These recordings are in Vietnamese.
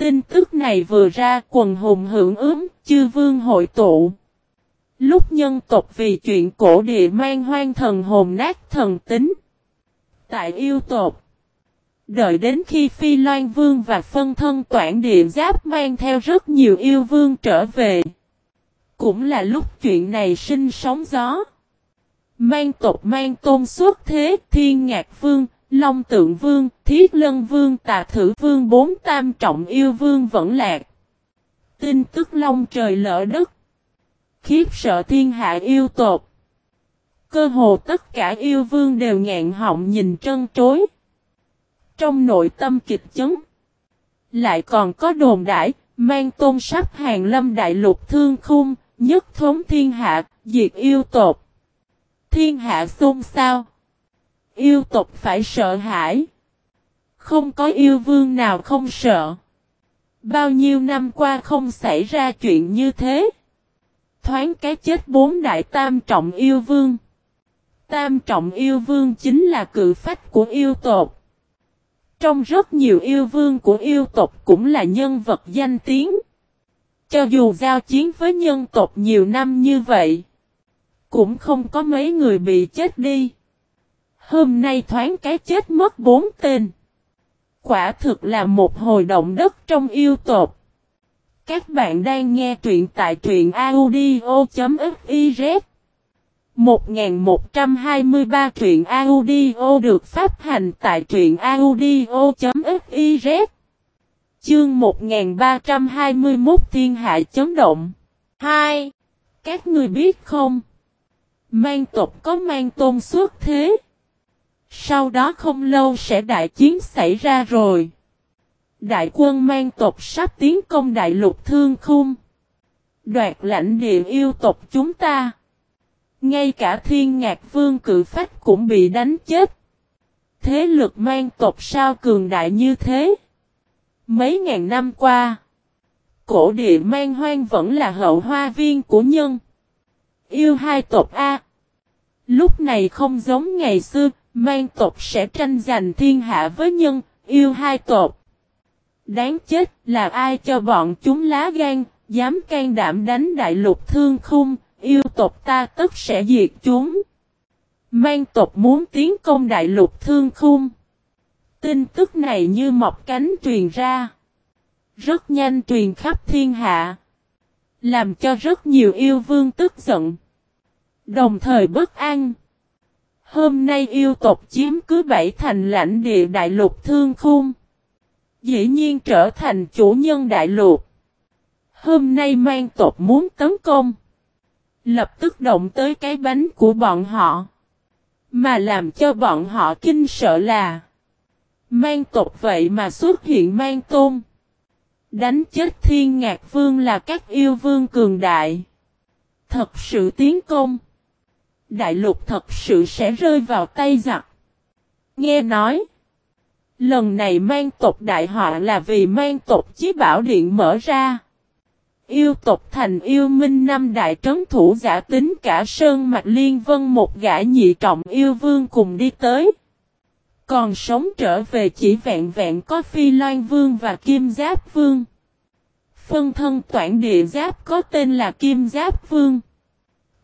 Tin tức này vừa ra quần hùng hưởng ứng, chư vương hội tụ. Lúc nhân tộc vì chuyện cổ địa mang hoang thần hồn nát thần tính. Tại yêu tộc. Đợi đến khi Phi Loan Vương và phân thân toản địa giáp mang theo rất nhiều yêu vương trở về. Cũng là lúc chuyện này sinh sóng gió. Mang tộc mang tôn suốt thế thiên ngạc vương, long tượng vương, thiết lân vương, tà thử vương bốn tam trọng yêu vương vẫn lạc. Tin tức long trời lỡ đất. Khiếp sợ thiên hạ yêu tộc. Cơ hồ tất cả yêu vương đều ngạn họng nhìn trân trối. Trong nội tâm kịch chấn. Lại còn có đồn đãi, mang tôn sắc hàng lâm đại lục thương khung, nhất thống thiên hạ, diệt yêu tộc. Thiên hạ xôn xao. Yêu tộc phải sợ hãi. Không có yêu vương nào không sợ. Bao nhiêu năm qua không xảy ra chuyện như thế. Thoáng cái chết bốn đại tam trọng yêu vương. Tam trọng yêu vương chính là cự phách của yêu tộc. Trong rất nhiều yêu vương của yêu tộc cũng là nhân vật danh tiếng. Cho dù giao chiến với nhân tộc nhiều năm như vậy, cũng không có mấy người bị chết đi. Hôm nay thoáng cái chết mất bốn tên. Quả thực là một hồi động đất trong yêu tộc. Các bạn đang nghe truyện tại truyện audio.fiz 1123 truyện audio được phát hành tại truyện audio.fiz Chương 1321 Thiên Hạ chấn động 2. Các người biết không? Mang tộc có mang tôn suốt thế. Sau đó không lâu sẽ đại chiến xảy ra rồi. Đại quân mang tộc sắp tiến công đại lục thương khung. Đoạt lãnh địa yêu tộc chúng ta. Ngay cả thiên ngạc vương cự phách cũng bị đánh chết. Thế lực mang tộc sao cường đại như thế? Mấy ngàn năm qua, cổ địa mang hoang vẫn là hậu hoa viên của nhân. Yêu hai tộc A. Lúc này không giống ngày xưa, mang tộc sẽ tranh giành thiên hạ với nhân, yêu hai tộc. Đáng chết là ai cho bọn chúng lá gan, dám can đảm đánh đại lục thương khung, yêu tộc ta tất sẽ diệt chúng. Mang tộc muốn tiến công đại lục thương khung. Tin tức này như mọc cánh truyền ra. Rất nhanh truyền khắp thiên hạ. Làm cho rất nhiều yêu vương tức giận. Đồng thời bất an. Hôm nay yêu tộc chiếm cứ bảy thành lãnh địa đại lục thương khung. Dĩ nhiên trở thành chủ nhân đại lục. Hôm nay mang tộc muốn tấn công. Lập tức động tới cái bánh của bọn họ. Mà làm cho bọn họ kinh sợ là. Mang tộc vậy mà xuất hiện mang tôn. Đánh chết thiên ngạc vương là các yêu vương cường đại. Thật sự tiến công. Đại lục thật sự sẽ rơi vào tay giặc. Nghe nói. Lần này mang tộc đại họa là vì mang tộc chí bảo điện mở ra. Yêu tộc thành yêu minh năm đại trấn thủ giả tính cả Sơn Mạch Liên Vân một gã nhị trọng yêu vương cùng đi tới. Còn sống trở về chỉ vẹn vẹn có Phi Loan Vương và Kim Giáp Vương. Phân thân toản địa giáp có tên là Kim Giáp Vương.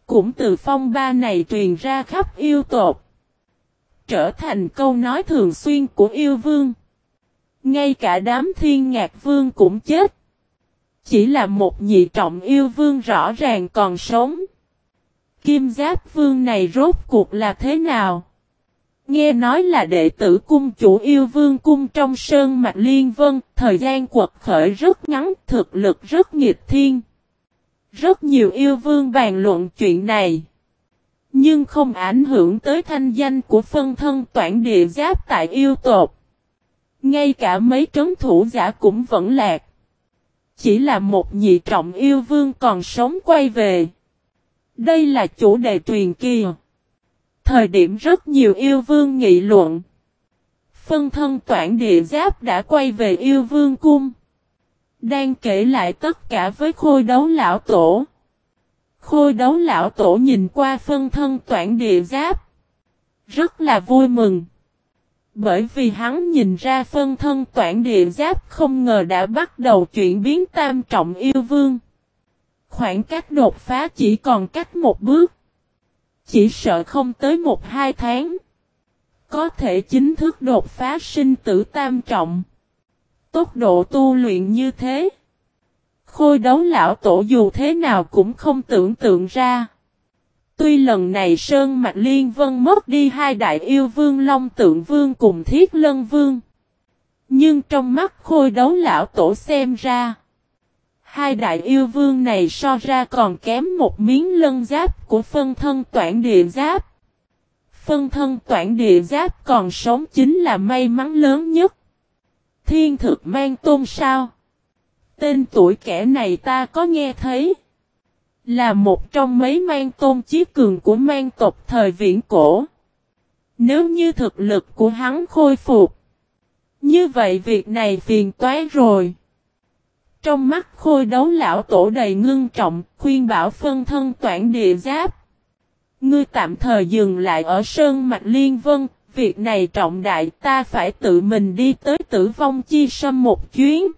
Cũng từ phong ba này truyền ra khắp yêu tộc. Trở thành câu nói thường xuyên của yêu vương. Ngay cả đám thiên ngạc vương cũng chết. Chỉ là một nhị trọng yêu vương rõ ràng còn sống. Kim giáp vương này rốt cuộc là thế nào? Nghe nói là đệ tử cung chủ yêu vương cung trong sơn mạch liên vân, thời gian quật khởi rất ngắn, thực lực rất nghịch thiên. Rất nhiều yêu vương bàn luận chuyện này. Nhưng không ảnh hưởng tới thanh danh của phân thân toản địa giáp tại yêu tột. Ngay cả mấy trấn thủ giả cũng vẫn lạc. Chỉ là một nhị trọng yêu vương còn sống quay về. Đây là chủ đề truyền kỳ. Thời điểm rất nhiều yêu vương nghị luận. Phân thân toản địa giáp đã quay về yêu vương cung. Đang kể lại tất cả với khôi đấu lão tổ. Khôi đấu lão tổ nhìn qua phân thân toản địa giáp. Rất là vui mừng. Bởi vì hắn nhìn ra phân thân toản địa giáp không ngờ đã bắt đầu chuyển biến tam trọng yêu vương. Khoảng cách đột phá chỉ còn cách một bước. Chỉ sợ không tới một hai tháng. Có thể chính thức đột phá sinh tử tam trọng. Tốc độ tu luyện như thế. Khôi đấu lão tổ dù thế nào cũng không tưởng tượng ra. Tuy lần này Sơn Mạch Liên Vân mất đi hai đại yêu vương Long Tượng Vương cùng Thiết Lân Vương. Nhưng trong mắt khôi đấu lão tổ xem ra. Hai đại yêu vương này so ra còn kém một miếng lân giáp của phân thân toản địa giáp. Phân thân toản địa giáp còn sống chính là may mắn lớn nhất. Thiên thực mang tôn sao? Tên tuổi kẻ này ta có nghe thấy. Là một trong mấy mang tôn chí cường của mang tộc thời viễn cổ. Nếu như thực lực của hắn khôi phục. Như vậy việc này phiền toái rồi. Trong mắt khôi đấu lão tổ đầy ngưng trọng, khuyên bảo phân thân toản địa giáp. Ngươi tạm thời dừng lại ở Sơn Mạch Liên Vân, việc này trọng đại, ta phải tự mình đi tới tử vong chi sâm một chuyến.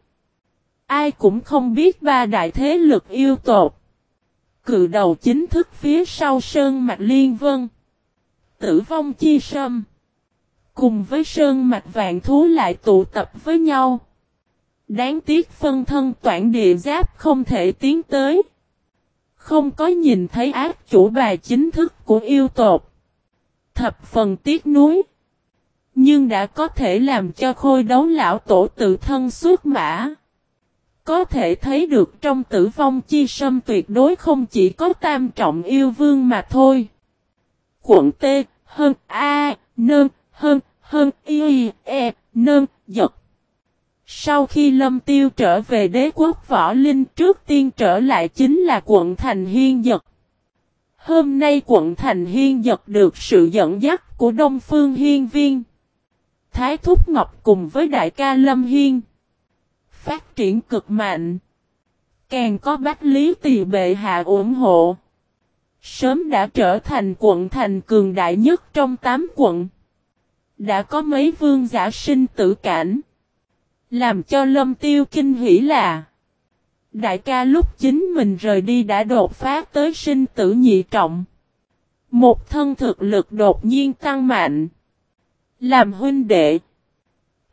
Ai cũng không biết ba đại thế lực yêu tột. Cự đầu chính thức phía sau Sơn Mạch Liên Vân. Tử vong chi sâm. Cùng với Sơn Mạch Vạn Thú lại tụ tập với nhau. Đáng tiếc phân thân toản địa giáp không thể tiến tới. Không có nhìn thấy ác chủ bài chính thức của yêu tột. Thập phần tiếc nuối. Nhưng đã có thể làm cho khôi đấu lão tổ tự thân suốt mã. Có thể thấy được trong tử vong chi sâm tuyệt đối không chỉ có tam trọng yêu vương mà thôi. Quận T, hơn A, nơn, hơn, hơn Y, E, nơn, giật. Sau khi Lâm Tiêu trở về đế quốc võ linh trước tiên trở lại chính là quận Thành Hiên Giật. Hôm nay quận Thành Hiên Giật được sự dẫn dắt của Đông Phương Hiên Viên. Thái Thúc Ngọc cùng với đại ca Lâm Hiên. Phát triển cực mạnh. Càng có bách lý tỳ bệ hạ ủng hộ. Sớm đã trở thành quận thành cường đại nhất trong tám quận. Đã có mấy vương giả sinh tử cảnh. Làm cho lâm tiêu kinh hỉ là Đại ca lúc chính mình rời đi đã đột phá tới sinh tử nhị trọng. Một thân thực lực đột nhiên tăng mạnh. Làm huynh đệ.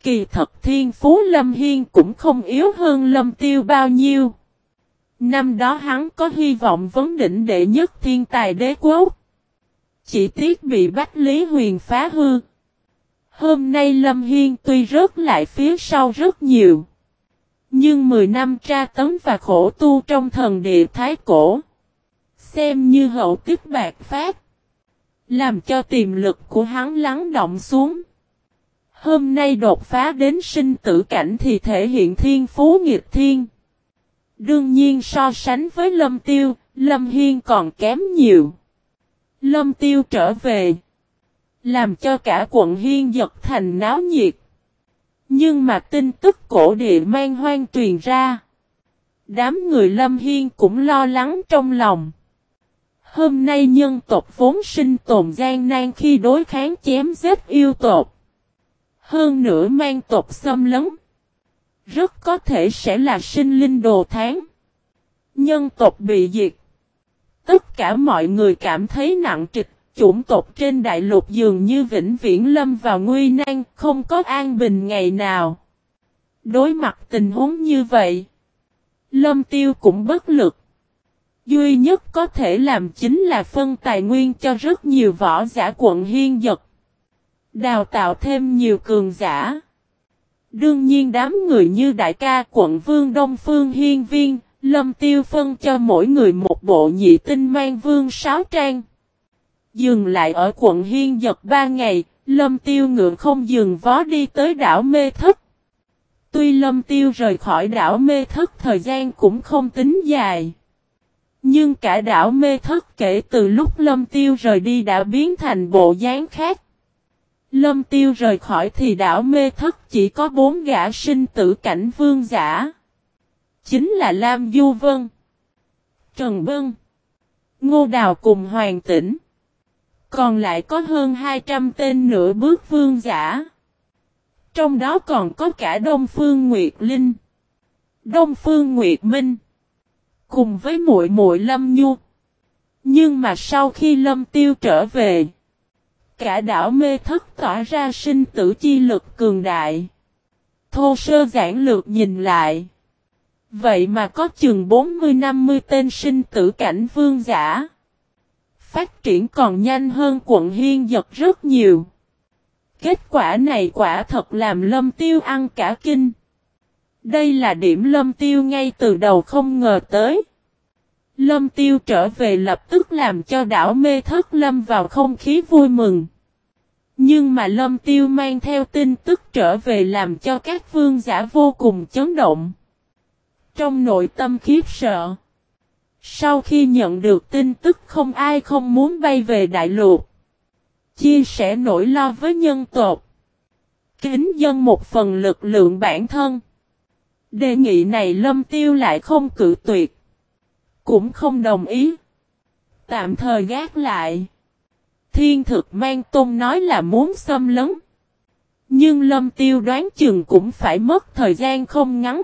Kỳ thật thiên phú Lâm Hiên cũng không yếu hơn Lâm Tiêu bao nhiêu. Năm đó hắn có hy vọng vấn đỉnh đệ nhất thiên tài đế quốc. Chỉ tiếc bị Bách Lý Huyền phá hư. Hôm nay Lâm Hiên tuy rớt lại phía sau rất nhiều. Nhưng 10 năm tra tấn và khổ tu trong thần địa thái cổ. Xem như hậu kích bạc phát. Làm cho tiềm lực của hắn lắng động xuống. Hôm nay đột phá đến sinh tử cảnh thì thể hiện thiên phú nghiệp thiên. Đương nhiên so sánh với Lâm Tiêu, Lâm Hiên còn kém nhiều. Lâm Tiêu trở về. Làm cho cả quận Hiên giật thành náo nhiệt. Nhưng mà tin tức cổ địa mang hoang truyền ra. Đám người Lâm Hiên cũng lo lắng trong lòng. Hôm nay nhân tộc vốn sinh tồn gian nan khi đối kháng chém giết yêu tộc. Hơn nữa mang tộc xâm lấn. Rất có thể sẽ là sinh linh đồ tháng. Nhân tộc bị diệt. Tất cả mọi người cảm thấy nặng trịch chủng tộc trên đại lục dường như vĩnh viễn lâm vào nguy nan, không có an bình ngày nào. Đối mặt tình huống như vậy, Lâm Tiêu cũng bất lực. Duy nhất có thể làm chính là phân tài nguyên cho rất nhiều võ giả quận hiên giật. Đào tạo thêm nhiều cường giả. Đương nhiên đám người như đại ca quận vương Đông Phương Hiên Viên, Lâm Tiêu phân cho mỗi người một bộ nhị tinh mang vương sáu trang. Dừng lại ở quận Hiên Giật ba ngày, Lâm Tiêu ngựa không dừng vó đi tới đảo Mê Thất. Tuy Lâm Tiêu rời khỏi đảo Mê Thất thời gian cũng không tính dài. Nhưng cả đảo Mê Thất kể từ lúc Lâm Tiêu rời đi đã biến thành bộ dáng khác. Lâm Tiêu rời khỏi thì đảo Mê Thất chỉ có bốn gã sinh tử cảnh vương giả. Chính là Lam Du Vân, Trần Bân, Ngô Đào cùng Hoàng Tĩnh. Còn lại có hơn 200 tên nửa bước vương giả. Trong đó còn có cả Đông Phương Nguyệt Linh, Đông Phương Nguyệt Minh, cùng với muội muội Lâm Nhu. Nhưng mà sau khi Lâm Tiêu trở về, cả đảo mê thất tỏa ra sinh tử chi lực cường đại. Thô sơ giản lược nhìn lại. Vậy mà có chừng 40-50 tên sinh tử cảnh vương giả. Phát triển còn nhanh hơn quận Hiên giật rất nhiều. Kết quả này quả thật làm lâm tiêu ăn cả kinh. Đây là điểm lâm tiêu ngay từ đầu không ngờ tới. Lâm tiêu trở về lập tức làm cho đảo mê thất lâm vào không khí vui mừng. Nhưng mà lâm tiêu mang theo tin tức trở về làm cho các vương giả vô cùng chấn động. Trong nội tâm khiếp sợ. Sau khi nhận được tin tức không ai không muốn bay về đại lục. Chia sẻ nỗi lo với nhân tộc. Kính dân một phần lực lượng bản thân. Đề nghị này lâm tiêu lại không cự tuyệt. Cũng không đồng ý. Tạm thời gác lại. Thiên thực mang tôn nói là muốn xâm lấn. Nhưng lâm tiêu đoán chừng cũng phải mất thời gian không ngắn.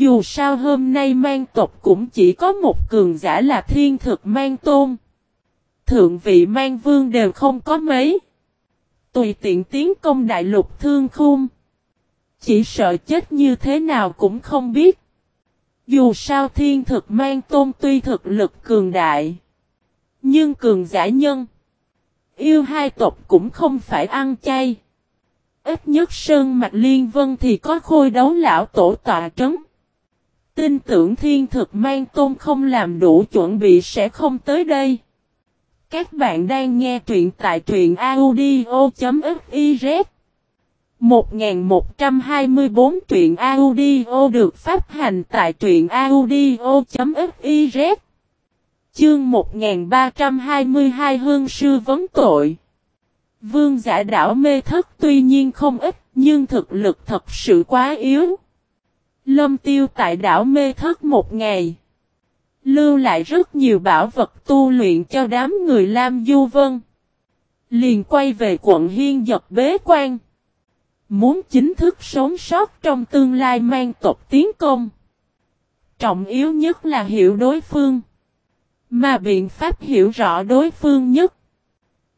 Dù sao hôm nay mang tộc cũng chỉ có một cường giả là thiên thực mang tôn. Thượng vị mang vương đều không có mấy. Tùy tiện tiến công đại lục thương khung. Chỉ sợ chết như thế nào cũng không biết. Dù sao thiên thực mang tôn tuy thực lực cường đại. Nhưng cường giả nhân. Yêu hai tộc cũng không phải ăn chay. Ít nhất Sơn Mạch Liên Vân thì có khôi đấu lão tổ tọa trấn. Tin tưởng thiên thực mang tôn không làm đủ chuẩn bị sẽ không tới đây. Các bạn đang nghe truyện tại truyện audio.fiz 1124 truyện audio được phát hành tại truyện audio.fiz Chương 1322 Hương Sư Vấn Tội Vương giả đảo mê thất tuy nhiên không ít, nhưng thực lực thật sự quá yếu. Lâm tiêu tại đảo mê thất một ngày. Lưu lại rất nhiều bảo vật tu luyện cho đám người Lam Du Vân. Liền quay về quận Hiên giật bế quan. Muốn chính thức sống sót trong tương lai mang tộc tiến công. Trọng yếu nhất là hiểu đối phương. Mà biện pháp hiểu rõ đối phương nhất.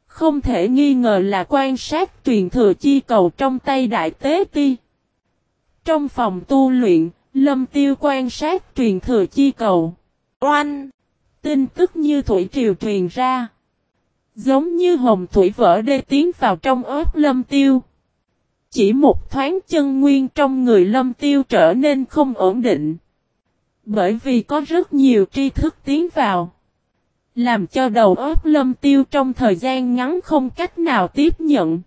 Không thể nghi ngờ là quan sát truyền thừa chi cầu trong tay đại tế ti. Trong phòng tu luyện, lâm tiêu quan sát truyền thừa chi cầu. Oanh! Tin tức như thủy triều truyền ra. Giống như hồng thủy vỡ đê tiến vào trong ớt lâm tiêu. Chỉ một thoáng chân nguyên trong người lâm tiêu trở nên không ổn định. Bởi vì có rất nhiều tri thức tiến vào. Làm cho đầu óc lâm tiêu trong thời gian ngắn không cách nào tiếp nhận.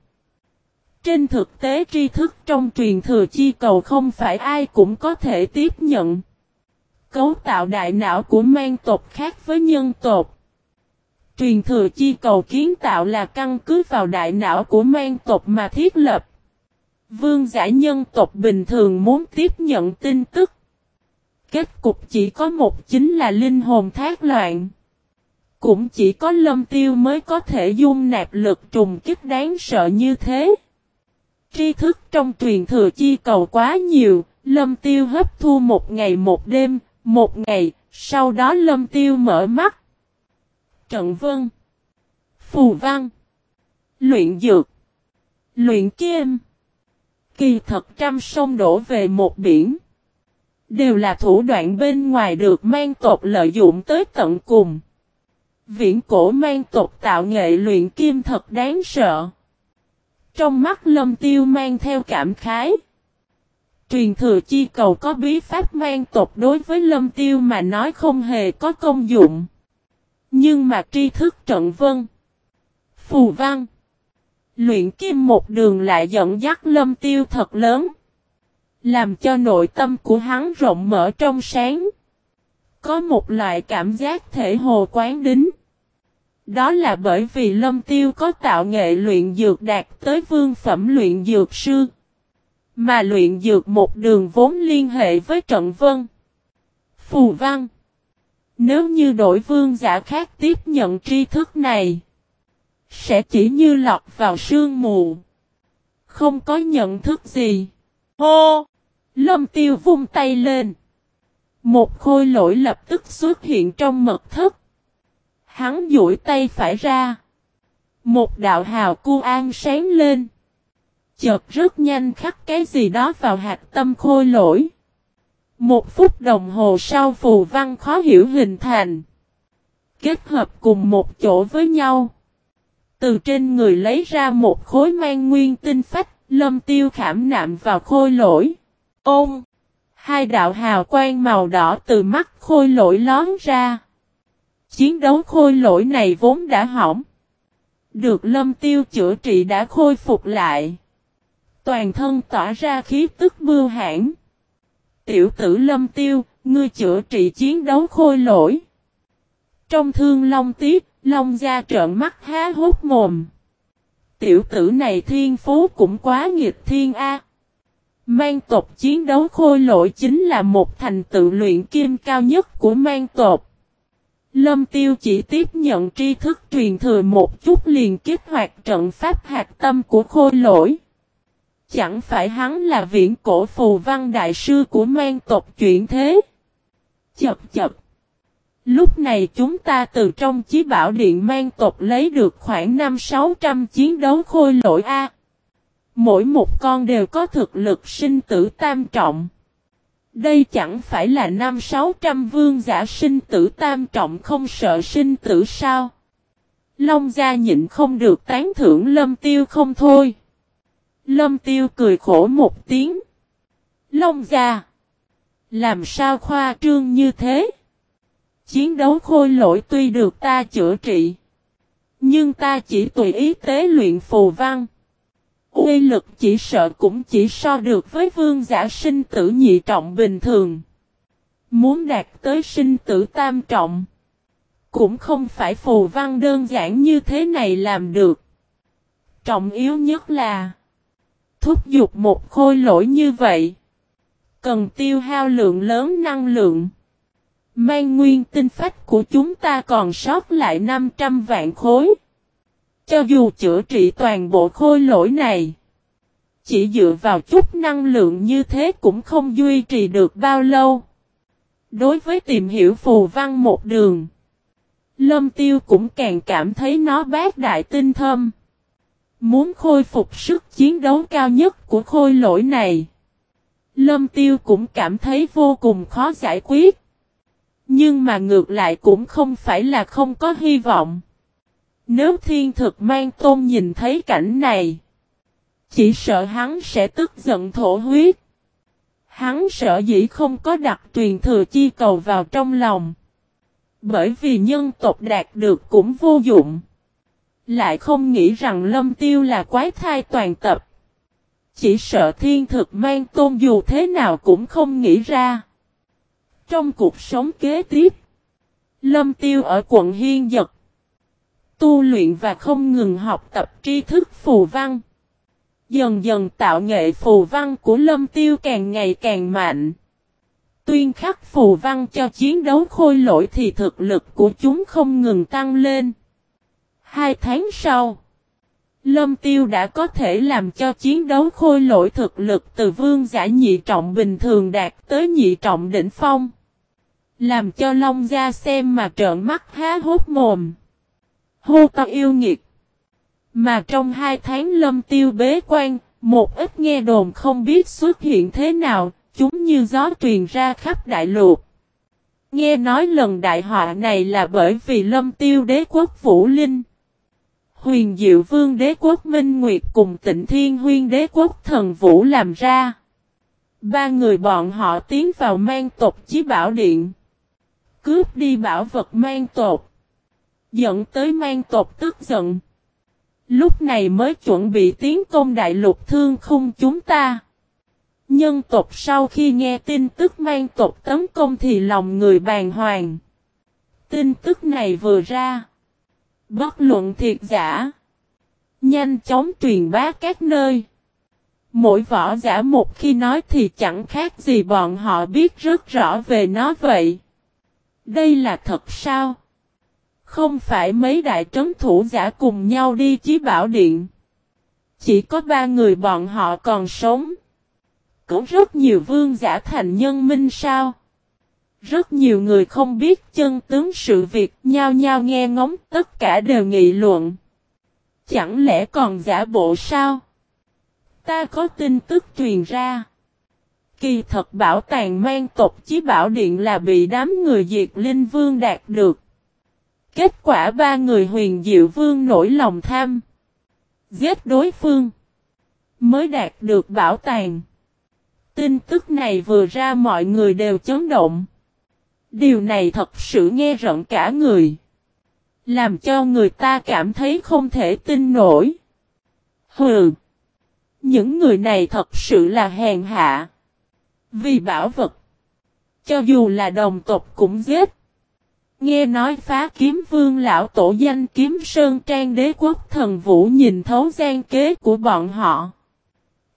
Trên thực tế tri thức trong truyền thừa chi cầu không phải ai cũng có thể tiếp nhận. Cấu tạo đại não của mang tộc khác với nhân tộc. Truyền thừa chi cầu kiến tạo là căn cứ vào đại não của mang tộc mà thiết lập. Vương giả nhân tộc bình thường muốn tiếp nhận tin tức. Kết cục chỉ có một chính là linh hồn thác loạn. Cũng chỉ có lâm tiêu mới có thể dung nạp lực trùng kích đáng sợ như thế. Tri thức trong truyền thừa chi cầu quá nhiều, lâm tiêu hấp thu một ngày một đêm, một ngày, sau đó lâm tiêu mở mắt. Trận vân, phù văn, luyện dược, luyện kim. Kỳ thật trăm sông đổ về một biển. Đều là thủ đoạn bên ngoài được mang tộc lợi dụng tới tận cùng. Viễn cổ mang tộc tạo nghệ luyện kim thật đáng sợ. Trong mắt lâm tiêu mang theo cảm khái. Truyền thừa chi cầu có bí pháp mang tộc đối với lâm tiêu mà nói không hề có công dụng. Nhưng mà tri thức trận vân. Phù văn. Luyện kim một đường lại dẫn dắt lâm tiêu thật lớn. Làm cho nội tâm của hắn rộng mở trong sáng. Có một loại cảm giác thể hồ quán đính. Đó là bởi vì lâm tiêu có tạo nghệ luyện dược đạt tới vương phẩm luyện dược sư. Mà luyện dược một đường vốn liên hệ với trận vân. Phù văn. Nếu như đổi vương giả khác tiếp nhận tri thức này. Sẽ chỉ như lọc vào sương mù. Không có nhận thức gì. Hô! Lâm tiêu vung tay lên. Một khôi lỗi lập tức xuất hiện trong mật thất. Hắn duỗi tay phải ra. Một đạo hào cu an sáng lên. Chợt rất nhanh khắc cái gì đó vào hạt tâm khôi lỗi. Một phút đồng hồ sau phù văn khó hiểu hình thành. Kết hợp cùng một chỗ với nhau. Từ trên người lấy ra một khối mang nguyên tinh phách, lâm tiêu khảm nạm vào khôi lỗi. Ôm! Hai đạo hào quang màu đỏ từ mắt khôi lỗi lón ra. Chiến đấu khôi lỗi này vốn đã hỏng. Được lâm tiêu chữa trị đã khôi phục lại. Toàn thân tỏa ra khí tức mưa hãn. Tiểu tử lâm tiêu, ngươi chữa trị chiến đấu khôi lỗi. Trong thương long tiếp, long gia trợn mắt há hốt mồm. Tiểu tử này thiên phú cũng quá nghịch thiên A. Mang tộc chiến đấu khôi lỗi chính là một thành tựu luyện kim cao nhất của mang tộc. Lâm Tiêu chỉ tiếp nhận tri thức truyền thừa một chút liền kích hoạt trận pháp hạt tâm của khôi lỗi. Chẳng phải hắn là viễn cổ phù văn đại sư của mang tộc chuyển thế. Chập chập. Lúc này chúng ta từ trong chí bảo điện mang tộc lấy được khoảng 5-600 chiến đấu khôi lỗi A. Mỗi một con đều có thực lực sinh tử tam trọng. Đây chẳng phải là năm sáu trăm vương giả sinh tử tam trọng không sợ sinh tử sao? Long gia nhịn không được tán thưởng lâm tiêu không thôi. Lâm tiêu cười khổ một tiếng. Long gia. Làm sao khoa trương như thế? Chiến đấu khôi lỗi tuy được ta chữa trị. Nhưng ta chỉ tùy ý tế luyện phù văn. Uy lực chỉ sợ cũng chỉ so được với vương giả sinh tử nhị trọng bình thường. Muốn đạt tới sinh tử tam trọng. Cũng không phải phù văn đơn giản như thế này làm được. Trọng yếu nhất là, Thúc giục một khôi lỗi như vậy Cần tiêu hao lượng lớn năng lượng Mang nguyên tinh phách của chúng ta còn sót lại 500 vạn khối cho dù chữa trị toàn bộ khôi lỗi này, chỉ dựa vào chút năng lượng như thế cũng không duy trì được bao lâu. Đối với tìm hiểu phù văn một đường, Lâm Tiêu cũng càng cảm thấy nó bác đại tinh thâm. Muốn khôi phục sức chiến đấu cao nhất của khôi lỗi này. Lâm Tiêu cũng cảm thấy vô cùng khó giải quyết. Nhưng mà ngược lại cũng không phải là không có hy vọng. Nếu thiên thực mang tôn nhìn thấy cảnh này, chỉ sợ hắn sẽ tức giận thổ huyết. Hắn sợ dĩ không có đặt truyền thừa chi cầu vào trong lòng. Bởi vì nhân tộc đạt được cũng vô dụng. Lại không nghĩ rằng lâm tiêu là quái thai toàn tập. Chỉ sợ thiên thực mang tôn dù thế nào cũng không nghĩ ra. Trong cuộc sống kế tiếp, lâm tiêu ở quận Hiên Giật tu luyện và không ngừng học tập tri thức phù văn. Dần dần tạo nghệ phù văn của lâm tiêu càng ngày càng mạnh. Tuyên khắc phù văn cho chiến đấu khôi lỗi thì thực lực của chúng không ngừng tăng lên. Hai tháng sau, Lâm Tiêu đã có thể làm cho chiến đấu khôi lỗi thực lực từ vương giả nhị trọng bình thường đạt tới nhị trọng đỉnh phong. Làm cho Long Gia xem mà trợn mắt há hốt mồm. Hô to yêu nghiệt. Mà trong hai tháng lâm tiêu bế quan, một ít nghe đồn không biết xuất hiện thế nào, chúng như gió truyền ra khắp đại lục. Nghe nói lần đại họa này là bởi vì lâm tiêu đế quốc Vũ Linh. Huyền Diệu Vương đế quốc Minh Nguyệt cùng tịnh Thiên Huyên đế quốc Thần Vũ làm ra. Ba người bọn họ tiến vào mang tộc chí bảo điện. Cướp đi bảo vật mang tộc dẫn tới mang tộc tức giận. Lúc này mới chuẩn bị tiến công đại lục thương khung chúng ta. Nhân tộc sau khi nghe tin tức mang tộc tấn công thì lòng người bàng hoàng. Tin tức này vừa ra. Bất luận thiệt giả. Nhanh chóng truyền bá các nơi. Mỗi võ giả một khi nói thì chẳng khác gì bọn họ biết rất rõ về nó vậy. Đây là thật sao? Không phải mấy đại trấn thủ giả cùng nhau đi chí bảo điện. Chỉ có ba người bọn họ còn sống. Cũng rất nhiều vương giả thành nhân minh sao. Rất nhiều người không biết chân tướng sự việc, nhao nhao nghe ngóng, tất cả đều nghị luận. Chẳng lẽ còn giả bộ sao? Ta có tin tức truyền ra. Kỳ thật bảo tàng mang tộc chí bảo điện là bị đám người diệt linh vương đạt được. Kết quả ba người huyền diệu vương nổi lòng tham. Giết đối phương. Mới đạt được bảo tàng. Tin tức này vừa ra mọi người đều chấn động. Điều này thật sự nghe rợn cả người. Làm cho người ta cảm thấy không thể tin nổi. Hừ. Những người này thật sự là hèn hạ. Vì bảo vật. Cho dù là đồng tộc cũng giết. Nghe nói phá kiếm vương lão tổ danh kiếm sơn trang đế quốc thần vũ nhìn thấu gian kế của bọn họ.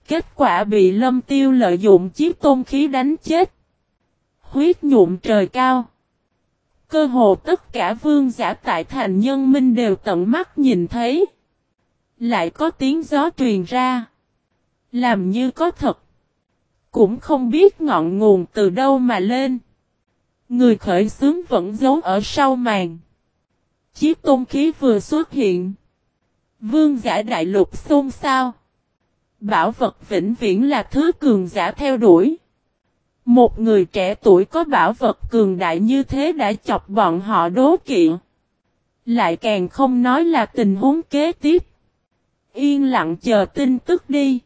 Kết quả bị lâm tiêu lợi dụng chiếc tôn khí đánh chết. Huyết nhuộm trời cao. Cơ hồ tất cả vương giả tại thành nhân minh đều tận mắt nhìn thấy. Lại có tiếng gió truyền ra. Làm như có thật. Cũng không biết ngọn nguồn từ đâu mà lên. Người khởi xướng vẫn giấu ở sau màn. Chiếc tôn khí vừa xuất hiện. Vương giả đại lục xôn xao. Bảo vật vĩnh viễn là thứ cường giả theo đuổi. Một người trẻ tuổi có bảo vật cường đại như thế đã chọc bọn họ đố kỵ. Lại càng không nói là tình huống kế tiếp. Yên lặng chờ tin tức đi.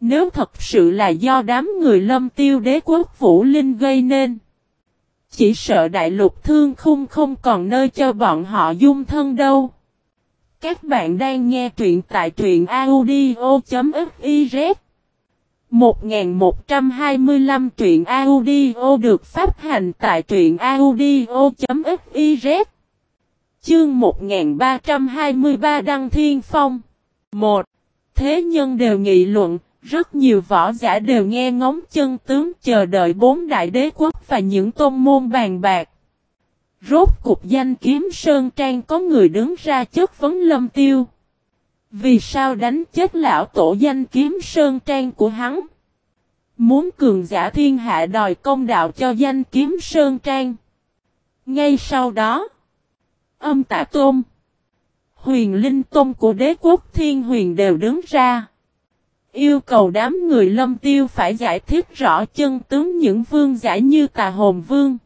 Nếu thật sự là do đám người lâm tiêu đế quốc Vũ Linh gây nên. Chỉ sợ đại lục thương khung không còn nơi cho bọn họ dung thân đâu. Các bạn đang nghe truyện tại truyện audio.fiz 1125 truyện audio được phát hành tại truyện audio.fiz Chương 1323 Đăng Thiên Phong 1. Thế nhân đều nghị luận, rất nhiều võ giả đều nghe ngóng chân tướng chờ đợi bốn đại đế quốc và những tôn môn bàn bạc. Rốt cục danh kiếm Sơn Trang có người đứng ra chất vấn lâm tiêu. Vì sao đánh chết lão tổ danh kiếm Sơn Trang của hắn? Muốn cường giả thiên hạ đòi công đạo cho danh kiếm Sơn Trang. Ngay sau đó, âm tạ tôm huyền linh tôm của đế quốc thiên huyền đều đứng ra. Yêu cầu đám người lâm tiêu phải giải thích rõ chân tướng những vương giả như tà hồn vương.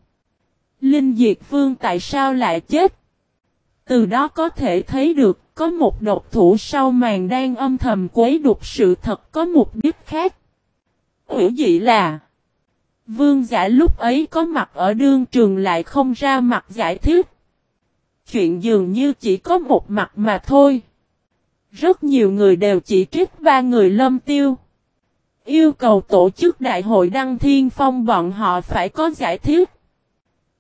Linh diệt vương tại sao lại chết? Từ đó có thể thấy được, có một độc thủ sau màn đang âm thầm quấy đục sự thật có mục đích khác. Hữu dị là, Vương giả lúc ấy có mặt ở đương trường lại không ra mặt giải thích. Chuyện dường như chỉ có một mặt mà thôi. Rất nhiều người đều chỉ trích ba người lâm tiêu. Yêu cầu tổ chức đại hội đăng thiên phong bọn họ phải có giải thích.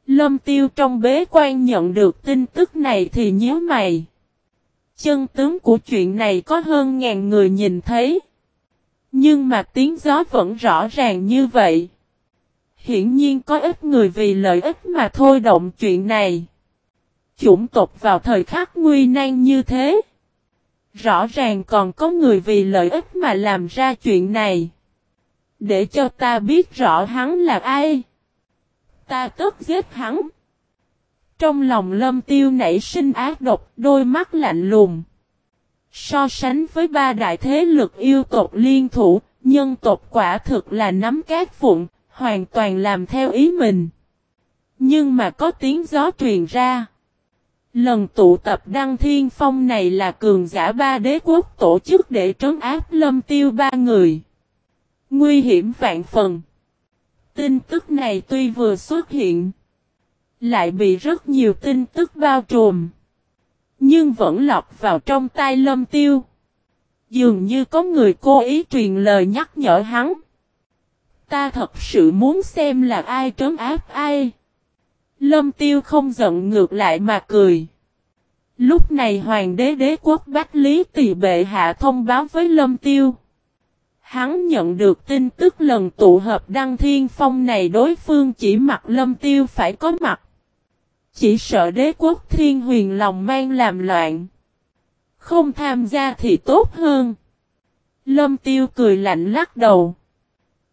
Lâm tiêu trong bế quan nhận được tin tức này thì nhớ mày. Chân tướng của chuyện này có hơn ngàn người nhìn thấy. Nhưng mà tiếng gió vẫn rõ ràng như vậy. Hiển nhiên có ít người vì lợi ích mà thôi động chuyện này. Chủng tộc vào thời khắc nguy nan như thế. Rõ ràng còn có người vì lợi ích mà làm ra chuyện này. Để cho ta biết rõ hắn là ai. Ta tức giết hắn. Trong lòng lâm tiêu nảy sinh ác độc, đôi mắt lạnh lùng. So sánh với ba đại thế lực yêu tộc liên thủ, nhân tộc quả thực là nắm cát vụn, hoàn toàn làm theo ý mình. Nhưng mà có tiếng gió truyền ra. Lần tụ tập Đăng Thiên Phong này là cường giả ba đế quốc tổ chức để trấn áp lâm tiêu ba người. Nguy hiểm vạn phần. Tin tức này tuy vừa xuất hiện, lại bị rất nhiều tin tức bao trùm. Nhưng vẫn lọc vào trong tai lâm tiêu. Dường như có người cố ý truyền lời nhắc nhở hắn. Ta thật sự muốn xem là ai trấn áp ai. Lâm tiêu không giận ngược lại mà cười. Lúc này hoàng đế đế quốc Bách Lý Tỳ Bệ Hạ thông báo với Lâm Tiêu. Hắn nhận được tin tức lần tụ hợp đăng thiên phong này đối phương chỉ mặc Lâm Tiêu phải có mặt. Chỉ sợ đế quốc thiên huyền lòng mang làm loạn. Không tham gia thì tốt hơn. Lâm tiêu cười lạnh lắc đầu.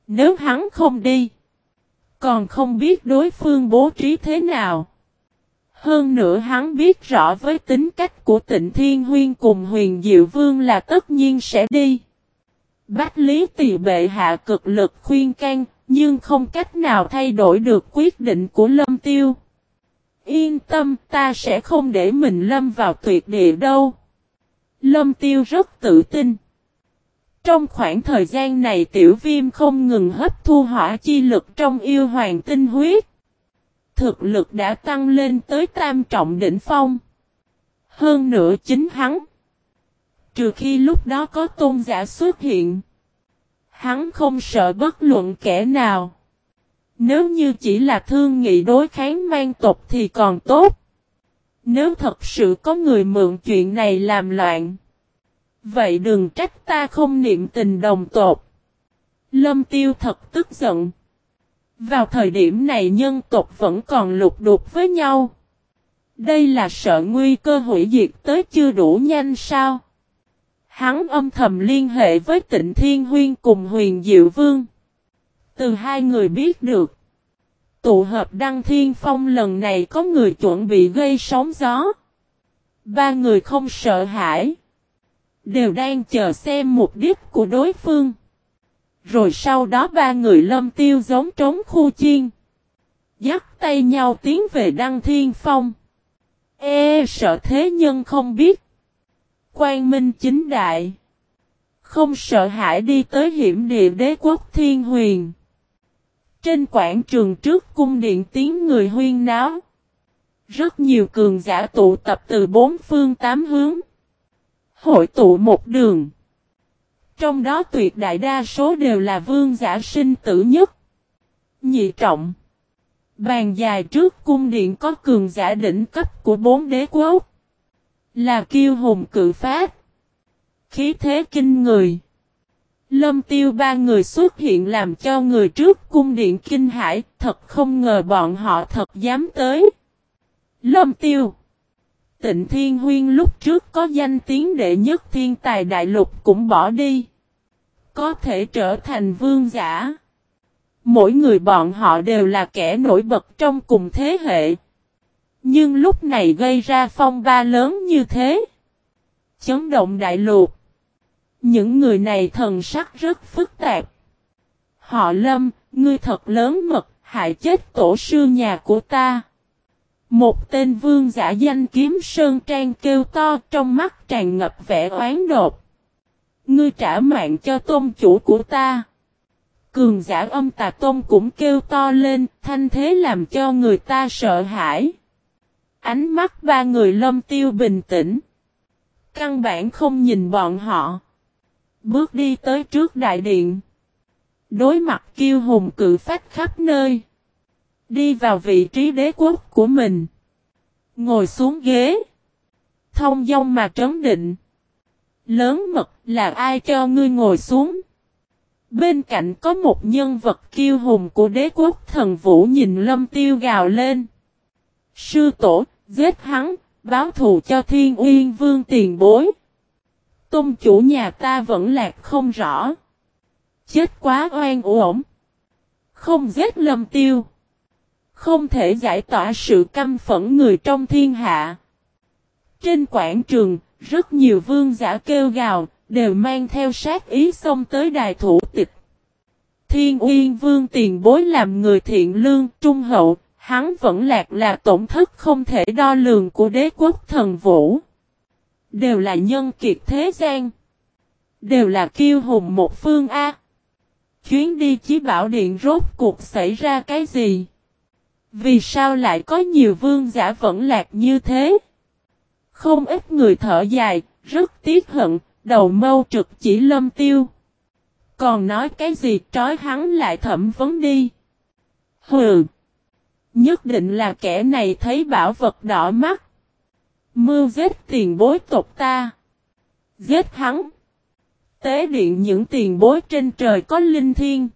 Nếu hắn không đi. Còn không biết đối phương bố trí thế nào. Hơn nữa hắn biết rõ với tính cách của tịnh Thiên Huyên cùng huyền Diệu Vương là tất nhiên sẽ đi. Bách Lý Tỳ bệ hạ cực lực khuyên can, nhưng không cách nào thay đổi được quyết định của Lâm Tiêu. Yên tâm, ta sẽ không để mình lâm vào tuyệt địa đâu. Lâm Tiêu rất tự tin. Trong khoảng thời gian này tiểu viêm không ngừng hấp thu hỏa chi lực trong yêu hoàng tinh huyết. Thực lực đã tăng lên tới tam trọng đỉnh phong. Hơn nữa chính hắn. Trừ khi lúc đó có tôn giả xuất hiện. Hắn không sợ bất luận kẻ nào. Nếu như chỉ là thương nghị đối kháng mang tộc thì còn tốt. Nếu thật sự có người mượn chuyện này làm loạn. Vậy đừng trách ta không niệm tình đồng tộc. Lâm tiêu thật tức giận. Vào thời điểm này nhân tộc vẫn còn lục đục với nhau. Đây là sợ nguy cơ hủy diệt tới chưa đủ nhanh sao? Hắn âm thầm liên hệ với tịnh Thiên Huyên cùng huyền Diệu Vương. Từ hai người biết được. Tụ hợp Đăng Thiên Phong lần này có người chuẩn bị gây sóng gió. Ba người không sợ hãi. Đều đang chờ xem mục đích của đối phương. Rồi sau đó ba người lâm tiêu giống trống khu chiên. Dắt tay nhau tiến về Đăng Thiên Phong. Ê sợ thế nhân không biết. Quang Minh chính đại. Không sợ hãi đi tới hiểm địa đế quốc thiên huyền. Trên quảng trường trước cung điện tiếng người huyên náo. Rất nhiều cường giả tụ tập từ bốn phương tám hướng. Hội tụ một đường. Trong đó tuyệt đại đa số đều là vương giả sinh tử nhất. Nhị trọng. Bàn dài trước cung điện có cường giả đỉnh cấp của bốn đế quốc. Là kiêu hùng cự phát. Khí thế kinh người. Lâm tiêu ba người xuất hiện làm cho người trước cung điện kinh hải, thật không ngờ bọn họ thật dám tới. Lâm tiêu Tịnh Thiên Huyên lúc trước có danh tiếng đệ nhất thiên tài đại lục cũng bỏ đi. Có thể trở thành vương giả. Mỗi người bọn họ đều là kẻ nổi bật trong cùng thế hệ. Nhưng lúc này gây ra phong ba lớn như thế. Chấn động đại lục. Những người này thần sắc rất phức tạp. Họ lâm, ngươi thật lớn mật, hại chết tổ sư nhà của ta. Một tên vương giả danh kiếm sơn trang kêu to trong mắt tràn ngập vẻ oán đột. Ngươi trả mạng cho tôn chủ của ta. Cường giả âm tà tôn cũng kêu to lên, thanh thế làm cho người ta sợ hãi. Ánh mắt ba người lâm tiêu bình tĩnh. Căn bản không nhìn bọn họ. Bước đi tới trước đại điện. Đối mặt kiêu hùng cự phách khắp nơi. Đi vào vị trí đế quốc của mình. Ngồi xuống ghế. Thông dong mà trấn định. Lớn mật là ai cho ngươi ngồi xuống. Bên cạnh có một nhân vật kiêu hùng của đế quốc thần vũ nhìn lâm tiêu gào lên. Sư tổ, giết hắn, báo thù cho thiên uyên vương tiền bối. Tôn chủ nhà ta vẫn lạc không rõ. Chết quá oan uổng. Không giết lâm tiêu. Không thể giải tỏa sự căm phẫn người trong thiên hạ. Trên quảng trường, rất nhiều vương giả kêu gào, đều mang theo sát ý xông tới đài thủ tịch. Thiên Uyên Vương tiền bối làm người thiện lương, trung hậu, hắn vẫn lạc là tổn thất không thể đo lường của đế quốc thần vũ. Đều là nhân kiệt thế gian. Đều là kiêu hùng một phương A. Chuyến đi chí bảo điện rốt cuộc xảy ra cái gì? Vì sao lại có nhiều vương giả vẫn lạc như thế? Không ít người thở dài, rất tiếc hận, đầu mâu trực chỉ lâm tiêu. Còn nói cái gì trói hắn lại thẩm vấn đi. Hừ! Nhất định là kẻ này thấy bảo vật đỏ mắt. Mưu giết tiền bối tộc ta. Giết hắn. Tế điện những tiền bối trên trời có linh thiên.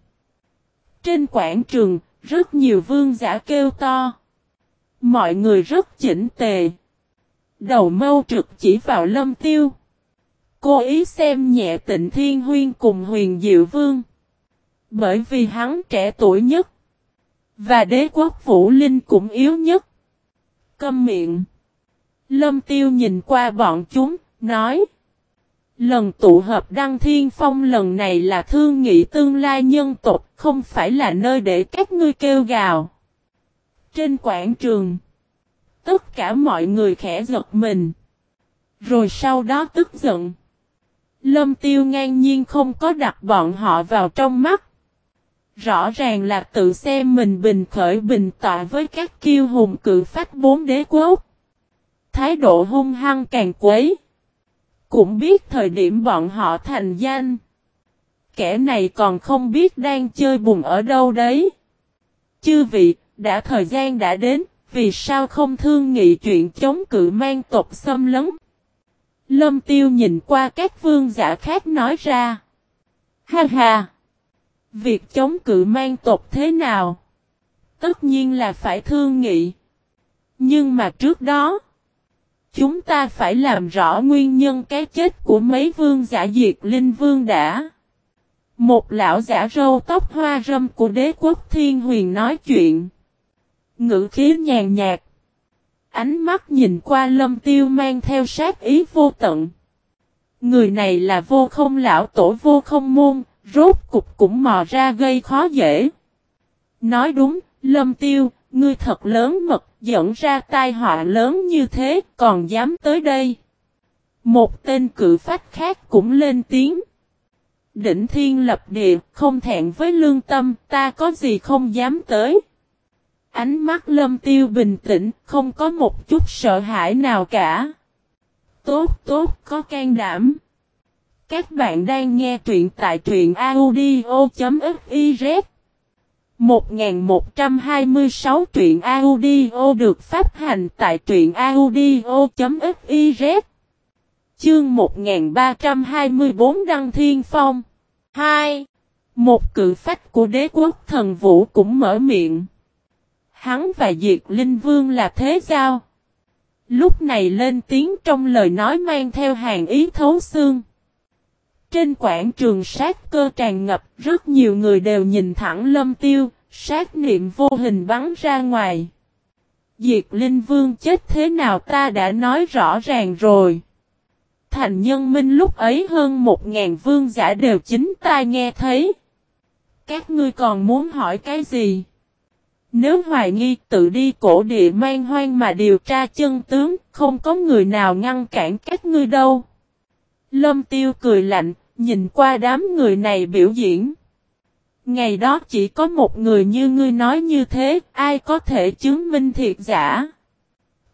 Trên quảng trường, rất nhiều vương giả kêu to. Mọi người rất chỉnh tề. Đầu mâu trực chỉ vào lâm tiêu. cố ý xem nhẹ tịnh Thiên Huyên cùng huyền Diệu Vương. Bởi vì hắn trẻ tuổi nhất. Và đế quốc Vũ Linh cũng yếu nhất. Câm miệng. Lâm Tiêu nhìn qua bọn chúng, nói. Lần tụ hợp Đăng Thiên Phong lần này là thương nghị tương lai nhân tộc, không phải là nơi để các ngươi kêu gào. Trên quảng trường, tất cả mọi người khẽ giật mình. Rồi sau đó tức giận. Lâm Tiêu ngang nhiên không có đặt bọn họ vào trong mắt. Rõ ràng là tự xem mình bình khởi bình tọa với các kiêu hùng cự phách bốn đế quốc. Thái độ hung hăng càng quấy. Cũng biết thời điểm bọn họ thành danh. Kẻ này còn không biết đang chơi bùng ở đâu đấy. Chư vị, đã thời gian đã đến, vì sao không thương nghị chuyện chống cự mang tộc xâm lấn? Lâm tiêu nhìn qua các vương giả khác nói ra. Ha ha! Việc chống cự mang tộc thế nào? Tất nhiên là phải thương nghị. Nhưng mà trước đó, chúng ta phải làm rõ nguyên nhân cái chết của mấy vương giả diệt linh vương đã. Một lão giả râu tóc hoa râm của đế quốc thiên huyền nói chuyện. Ngữ khí nhàn nhạt. Ánh mắt nhìn qua lâm tiêu mang theo sát ý vô tận. Người này là vô không lão tổ vô không môn, rốt cục cũng mò ra gây khó dễ. Nói đúng, lâm tiêu, ngươi thật lớn mật, dẫn ra tai họa lớn như thế, còn dám tới đây. Một tên cự phách khác cũng lên tiếng. Đỉnh thiên lập địa, không thẹn với lương tâm, ta có gì không dám tới. Ánh mắt lâm tiêu bình tĩnh, không có một chút sợ hãi nào cả. Tốt tốt, có can đảm. Các bạn đang nghe truyện tại truyện audio.fif 1126 truyện audio được phát hành tại truyện audio.fiz Chương 1324 Đăng Thiên Phong 2. Một cự phách của đế quốc thần vũ cũng mở miệng. Hắn và Diệt Linh Vương là thế giao. Lúc này lên tiếng trong lời nói mang theo hàng ý thấu xương. Trên quảng trường sát cơ tràn ngập, rất nhiều người đều nhìn thẳng lâm tiêu, sát niệm vô hình bắn ra ngoài. Diệt Linh Vương chết thế nào ta đã nói rõ ràng rồi. Thành nhân minh lúc ấy hơn một ngàn vương giả đều chính tai nghe thấy. Các ngươi còn muốn hỏi cái gì? Nếu hoài nghi tự đi cổ địa mang hoang mà điều tra chân tướng, không có người nào ngăn cản các ngươi đâu. Lâm tiêu cười lạnh, nhìn qua đám người này biểu diễn. Ngày đó chỉ có một người như ngươi nói như thế, ai có thể chứng minh thiệt giả?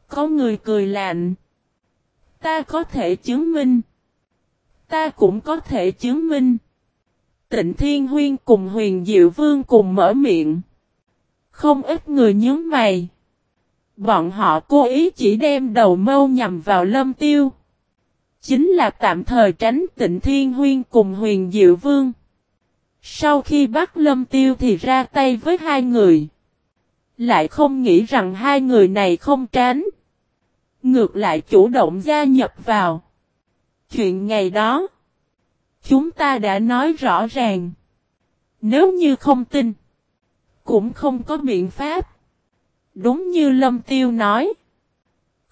Có người cười lạnh. Ta có thể chứng minh. Ta cũng có thể chứng minh. Tịnh Thiên Huyên cùng Huyền Diệu Vương cùng mở miệng. Không ít người nhớ mày. Bọn họ cố ý chỉ đem đầu mâu nhằm vào lâm tiêu. Chính là tạm thời tránh tịnh thiên huyên cùng huyền diệu vương. Sau khi bắt lâm tiêu thì ra tay với hai người. Lại không nghĩ rằng hai người này không tránh. Ngược lại chủ động gia nhập vào. Chuyện ngày đó. Chúng ta đã nói rõ ràng. Nếu như không tin. Cũng không có biện pháp. Đúng như Lâm Tiêu nói.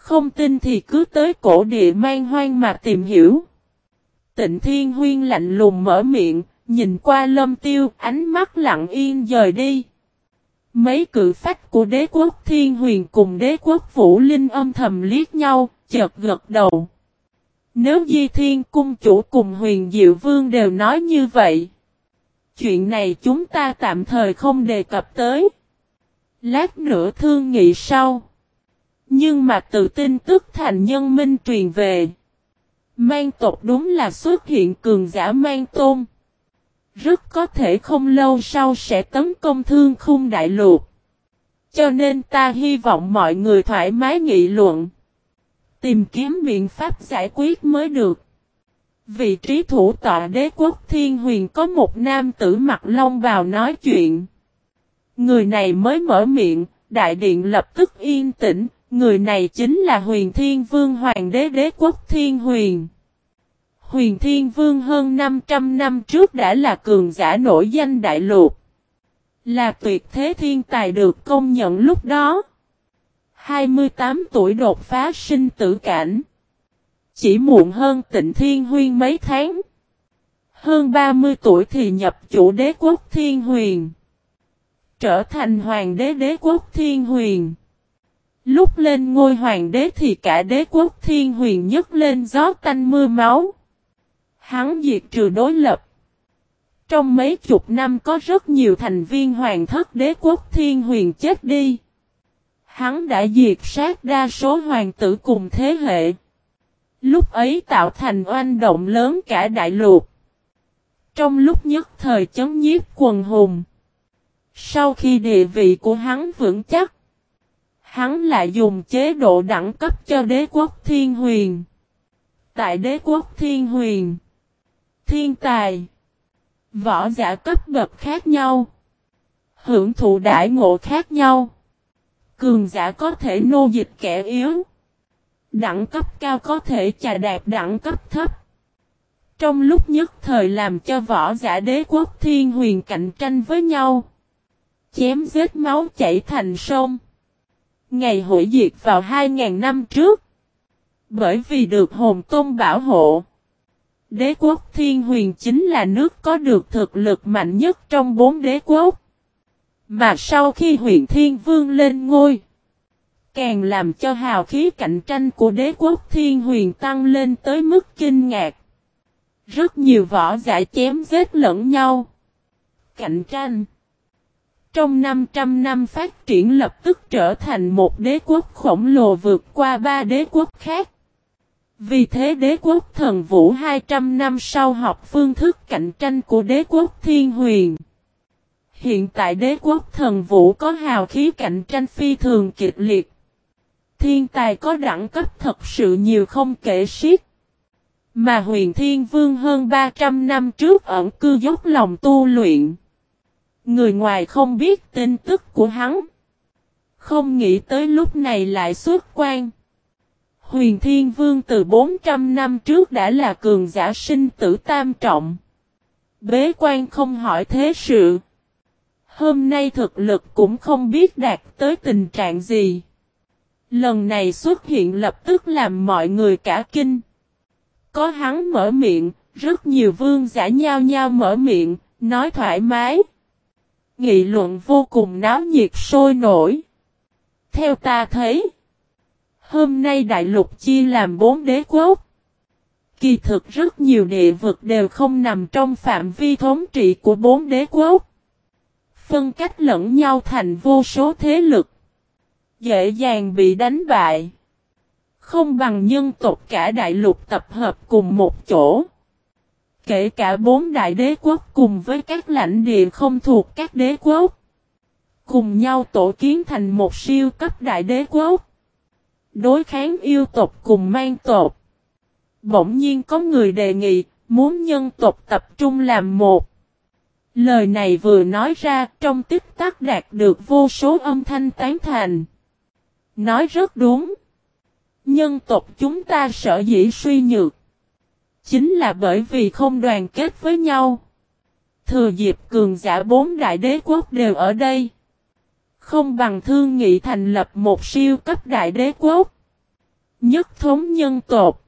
Không tin thì cứ tới cổ địa mang hoang mà tìm hiểu. Tịnh Thiên Huyên lạnh lùng mở miệng, nhìn qua Lâm Tiêu, ánh mắt lặng yên dời đi. Mấy cự phách của đế quốc Thiên Huyền cùng đế quốc Vũ Linh âm thầm liếc nhau, chợt gật đầu. Nếu Di Thiên Cung chủ cùng Huyền Diệu Vương đều nói như vậy, chuyện này chúng ta tạm thời không đề cập tới. Lát nữa thương nghị sau. Nhưng mà từ tin tức thành nhân minh truyền về. Mang tộc đúng là xuất hiện cường giả mang tôn. Rất có thể không lâu sau sẽ tấn công thương khung đại lục. Cho nên ta hy vọng mọi người thoải mái nghị luận. Tìm kiếm biện pháp giải quyết mới được. Vị trí thủ tọa đế quốc thiên huyền có một nam tử mặt long vào nói chuyện. Người này mới mở miệng, đại điện lập tức yên tĩnh, người này chính là huyền thiên vương hoàng đế đế quốc thiên huyền. Huyền Thiên Vương hơn 500 năm trước đã là cường giả nổi danh đại lục. Là tuyệt thế thiên tài được công nhận lúc đó. 28 tuổi đột phá sinh tử cảnh. Chỉ muộn hơn tịnh thiên huyên mấy tháng. Hơn 30 tuổi thì nhập chủ đế quốc thiên huyền. Trở thành hoàng đế đế quốc thiên huyền. Lúc lên ngôi hoàng đế thì cả đế quốc thiên huyền nhất lên gió tanh mưa máu. Hắn diệt trừ đối lập. Trong mấy chục năm có rất nhiều thành viên hoàng thất đế quốc thiên huyền chết đi. Hắn đã diệt sát đa số hoàng tử cùng thế hệ. Lúc ấy tạo thành oanh động lớn cả đại lục. Trong lúc nhất thời chấm nhiếp quần hùng. Sau khi địa vị của hắn vững chắc. Hắn lại dùng chế độ đẳng cấp cho đế quốc thiên huyền. Tại đế quốc thiên huyền. Thiên tài. Võ giả cấp bậc khác nhau. Hưởng thụ đại ngộ khác nhau. Cường giả có thể nô dịch kẻ yếu. Đẳng cấp cao có thể chà đạp đẳng cấp thấp. Trong lúc nhất thời làm cho võ giả đế quốc thiên huyền cạnh tranh với nhau. Chém giết máu chảy thành sông. Ngày hội diệt vào 2.000 năm trước. Bởi vì được hồn tôn bảo hộ. Đế quốc thiên huyền chính là nước có được thực lực mạnh nhất trong bốn đế quốc. Mà sau khi huyền thiên vương lên ngôi. Càng làm cho hào khí cạnh tranh của đế quốc thiên huyền tăng lên tới mức kinh ngạc. Rất nhiều võ giả chém giết lẫn nhau. Cạnh tranh. Trong 500 năm phát triển lập tức trở thành một đế quốc khổng lồ vượt qua ba đế quốc khác. Vì thế đế quốc thần vũ 200 năm sau học phương thức cạnh tranh của đế quốc thiên huyền. Hiện tại đế quốc thần vũ có hào khí cạnh tranh phi thường kịch liệt. Thiên tài có đẳng cấp thật sự nhiều không kể xiết. Mà huyền thiên vương hơn 300 năm trước ẩn cư dốc lòng tu luyện. Người ngoài không biết tin tức của hắn. Không nghĩ tới lúc này lại xuất quan. Huyền Thiên Vương từ 400 năm trước đã là cường giả sinh tử tam trọng. Bế quan không hỏi thế sự. Hôm nay thực lực cũng không biết đạt tới tình trạng gì. Lần này xuất hiện lập tức làm mọi người cả kinh. Có hắn mở miệng, rất nhiều vương giả nhau nhau mở miệng, nói thoải mái. Nghị luận vô cùng náo nhiệt sôi nổi. Theo ta thấy, hôm nay đại lục chia làm bốn đế quốc. Kỳ thực rất nhiều địa vực đều không nằm trong phạm vi thống trị của bốn đế quốc. Phân cách lẫn nhau thành vô số thế lực. Dễ dàng bị đánh bại. Không bằng nhân tộc cả đại lục tập hợp cùng một chỗ. Kể cả bốn đại đế quốc cùng với các lãnh địa không thuộc các đế quốc. Cùng nhau tổ kiến thành một siêu cấp đại đế quốc. Đối kháng yêu tộc cùng mang tộc. Bỗng nhiên có người đề nghị, muốn nhân tộc tập trung làm một. Lời này vừa nói ra, trong tích tắc đạt được vô số âm thanh tán thành. Nói rất đúng. Nhân tộc chúng ta sợ dĩ suy nhược. Chính là bởi vì không đoàn kết với nhau. Thừa dịp cường giả bốn đại đế quốc đều ở đây. Không bằng thương nghị thành lập một siêu cấp đại đế quốc. Nhất thống nhân tộc.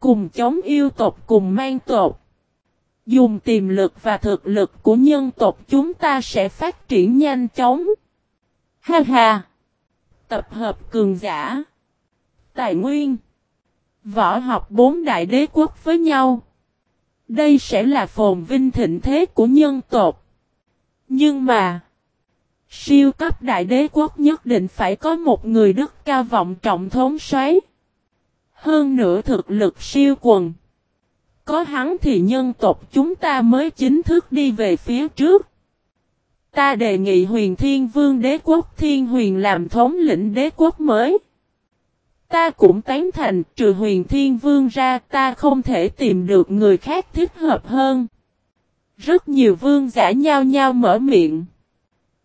Cùng chống yêu tộc, cùng mang tộc. Dùng tiềm lực và thực lực của nhân tộc chúng ta sẽ phát triển nhanh chóng. Ha ha! Tập hợp cường giả. Tài nguyên. Võ học bốn đại đế quốc với nhau. Đây sẽ là phồn vinh thịnh thế của nhân tộc. Nhưng mà. Siêu cấp đại đế quốc nhất định phải có một người đức cao vọng trọng thống xoáy. Hơn nữa thực lực siêu quần. Có hắn thì nhân tộc chúng ta mới chính thức đi về phía trước. Ta đề nghị huyền thiên vương đế quốc thiên huyền làm thống lĩnh đế quốc mới. Ta cũng tán thành, trừ huyền thiên vương ra ta không thể tìm được người khác thích hợp hơn. Rất nhiều vương giả nhau nhau mở miệng.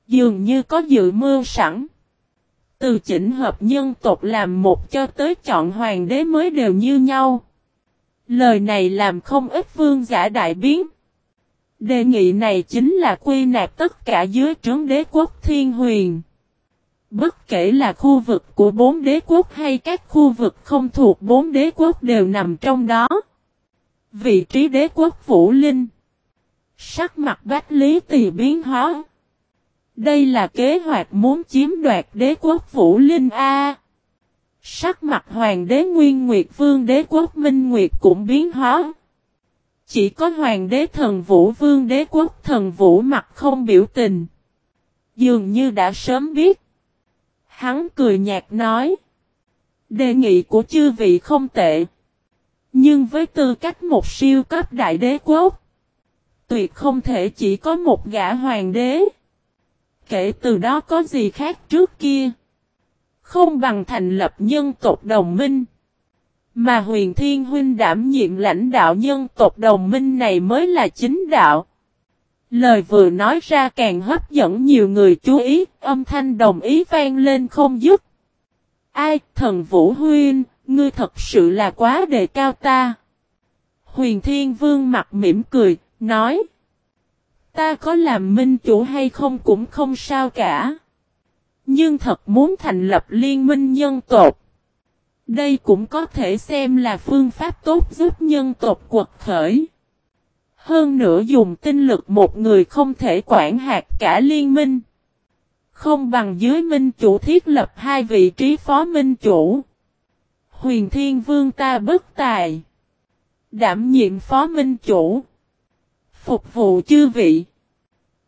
Dường như có dự mưu sẵn. Từ chỉnh hợp nhân tộc làm một cho tới chọn hoàng đế mới đều như nhau. Lời này làm không ít vương giả đại biến. Đề nghị này chính là quy nạp tất cả dưới trướng đế quốc thiên huyền. Bất kể là khu vực của bốn đế quốc hay các khu vực không thuộc bốn đế quốc đều nằm trong đó. Vị trí đế quốc Vũ Linh. Sắc mặt Bách Lý Tỳ biến hóa. Đây là kế hoạch muốn chiếm đoạt đế quốc Vũ Linh A. Sắc mặt Hoàng đế Nguyên Nguyệt Vương đế quốc Minh Nguyệt cũng biến hóa. Chỉ có Hoàng đế thần Vũ Vương đế quốc thần Vũ mặt không biểu tình. Dường như đã sớm biết. Hắn cười nhạt nói. Đề nghị của chư vị không tệ. Nhưng với tư cách một siêu cấp đại đế quốc. Tuyệt không thể chỉ có một gã hoàng đế. Kể từ đó có gì khác trước kia. Không bằng thành lập nhân tộc đồng minh. Mà huyền thiên huynh đảm nhiệm lãnh đạo nhân tộc đồng minh này mới là chính đạo. Lời vừa nói ra càng hấp dẫn nhiều người chú ý, âm thanh đồng ý vang lên không dứt. Ai, thần Vũ Huyên, ngươi thật sự là quá đề cao ta. Huyền Thiên Vương mặt mỉm cười, nói. Ta có làm minh chủ hay không cũng không sao cả. Nhưng thật muốn thành lập liên minh nhân tộc. Đây cũng có thể xem là phương pháp tốt giúp nhân tộc quật khởi. Hơn nữa dùng tinh lực một người không thể quản hạt cả liên minh. Không bằng dưới minh chủ thiết lập hai vị trí phó minh chủ. Huyền Thiên Vương ta bất tài. Đảm nhiệm phó minh chủ. Phục vụ chư vị.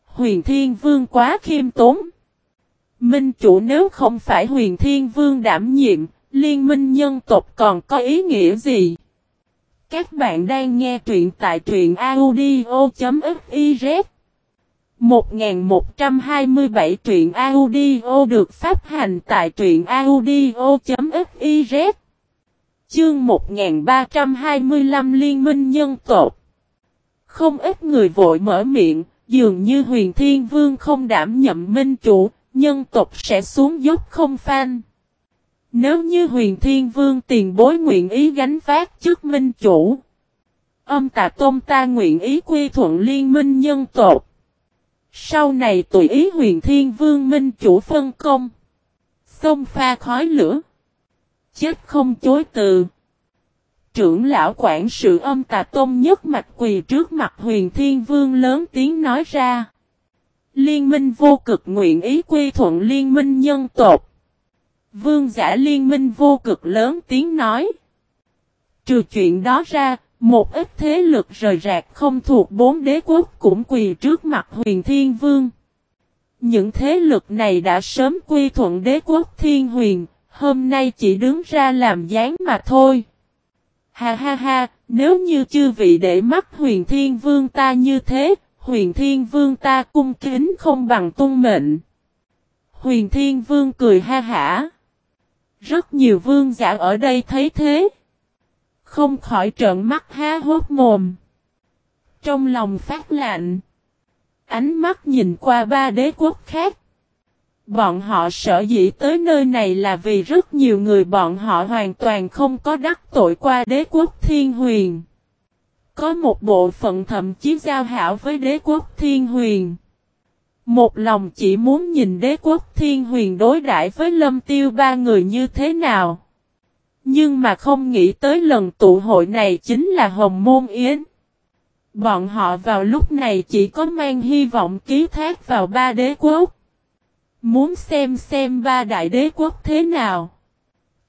Huyền Thiên Vương quá khiêm tốn. Minh chủ nếu không phải Huyền Thiên Vương đảm nhiệm, liên minh nhân tộc còn có ý nghĩa gì? Các bạn đang nghe truyện tại truyện audio.fiz 1127 truyện audio được phát hành tại truyện audio.fiz Chương 1325 Liên minh nhân tộc. Không ít người vội mở miệng, dường như huyền thiên vương không đảm nhậm minh chủ, nhân tộc sẽ xuống dốc không phan. Nếu như huyền thiên vương tiền bối nguyện ý gánh phát chức minh chủ. Âm tà tôn ta nguyện ý quy thuận liên minh nhân tộc. Sau này tùy ý huyền thiên vương minh chủ phân công. Xông pha khói lửa. Chết không chối từ. Trưởng lão quản sự âm tà tôn nhất mạch quỳ trước mặt huyền thiên vương lớn tiếng nói ra. Liên minh vô cực nguyện ý quy thuận liên minh nhân tộc. Vương giả liên minh vô cực lớn tiếng nói. Trừ chuyện đó ra, một ít thế lực rời rạc không thuộc bốn đế quốc cũng quỳ trước mặt huyền thiên vương. Những thế lực này đã sớm quy thuận đế quốc thiên huyền, hôm nay chỉ đứng ra làm dáng mà thôi. Ha ha ha, nếu như chư vị để mắt huyền thiên vương ta như thế, huyền thiên vương ta cung kính không bằng tung mệnh. Huyền thiên vương cười ha hả. Rất nhiều vương giả ở đây thấy thế. Không khỏi trợn mắt há hốt mồm. Trong lòng phát lạnh. Ánh mắt nhìn qua ba đế quốc khác. Bọn họ sợ dĩ tới nơi này là vì rất nhiều người bọn họ hoàn toàn không có đắc tội qua đế quốc thiên huyền. Có một bộ phận thậm chí giao hảo với đế quốc thiên huyền. Một lòng chỉ muốn nhìn đế quốc thiên huyền đối đãi với lâm tiêu ba người như thế nào. Nhưng mà không nghĩ tới lần tụ hội này chính là Hồng Môn Yến. Bọn họ vào lúc này chỉ có mang hy vọng ký thác vào ba đế quốc. Muốn xem xem ba đại đế quốc thế nào.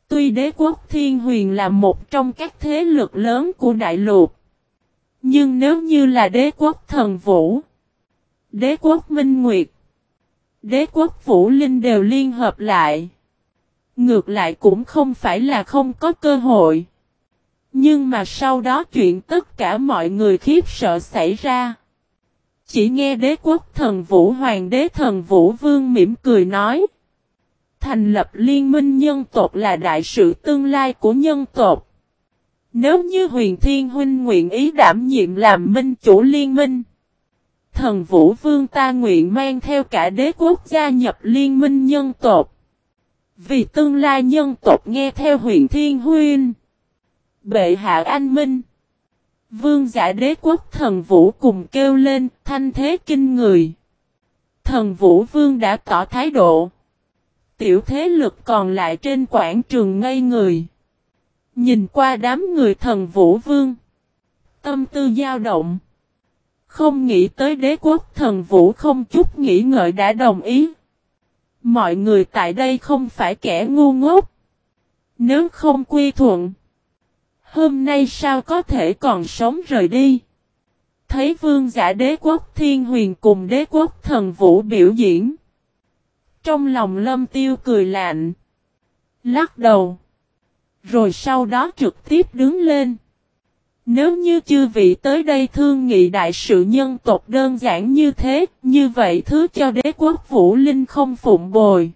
Tuy đế quốc thiên huyền là một trong các thế lực lớn của đại lục. Nhưng nếu như là đế quốc thần vũ, đế quốc minh nguyệt, đế quốc vũ linh đều liên hợp lại. Ngược lại cũng không phải là không có cơ hội. Nhưng mà sau đó chuyện tất cả mọi người khiếp sợ xảy ra. Chỉ nghe đế quốc thần vũ hoàng đế thần vũ vương mỉm cười nói. Thành lập liên minh nhân tộc là đại sự tương lai của nhân tộc. Nếu như huyền thiên huynh nguyện ý đảm nhiệm làm minh chủ liên minh. Thần vũ vương ta nguyện mang theo cả đế quốc gia nhập liên minh nhân tộc. Vì tương lai nhân tộc nghe theo huyền thiên Huyên Bệ hạ anh minh. Vương giả đế quốc thần vũ cùng kêu lên, thanh thế kinh người. Thần vũ vương đã tỏ thái độ. Tiểu thế lực còn lại trên quảng trường ngây người. Nhìn qua đám người thần vũ vương. Tâm tư dao động. Không nghĩ tới đế quốc thần vũ không chút nghĩ ngợi đã đồng ý. Mọi người tại đây không phải kẻ ngu ngốc. Nếu không quy thuận. Hôm nay sao có thể còn sống rời đi? Thấy vương giả đế quốc thiên huyền cùng đế quốc thần vũ biểu diễn. Trong lòng lâm tiêu cười lạnh. Lắc đầu. Rồi sau đó trực tiếp đứng lên. Nếu như chư vị tới đây thương nghị đại sự nhân tộc đơn giản như thế, như vậy thứ cho đế quốc Vũ Linh không phụng bồi.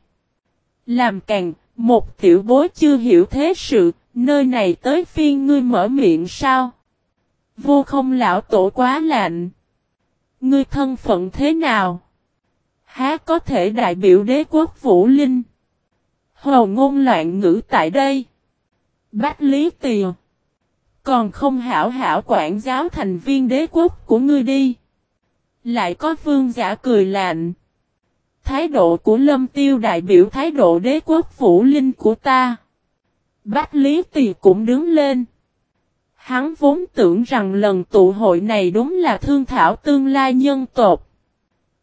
Làm càng, một tiểu bối chưa hiểu thế sự, nơi này tới phiên ngươi mở miệng sao? Vô không lão tổ quá lạnh. Ngươi thân phận thế nào? Há có thể đại biểu đế quốc Vũ Linh? hầu ngôn loạn ngữ tại đây. Bách Lý Tiều. Còn không hảo hảo quản giáo thành viên đế quốc của ngươi đi. Lại có vương giả cười lạnh. Thái độ của lâm tiêu đại biểu thái độ đế quốc vũ linh của ta. Bách Lý Tì cũng đứng lên. Hắn vốn tưởng rằng lần tụ hội này đúng là thương thảo tương lai nhân tộc.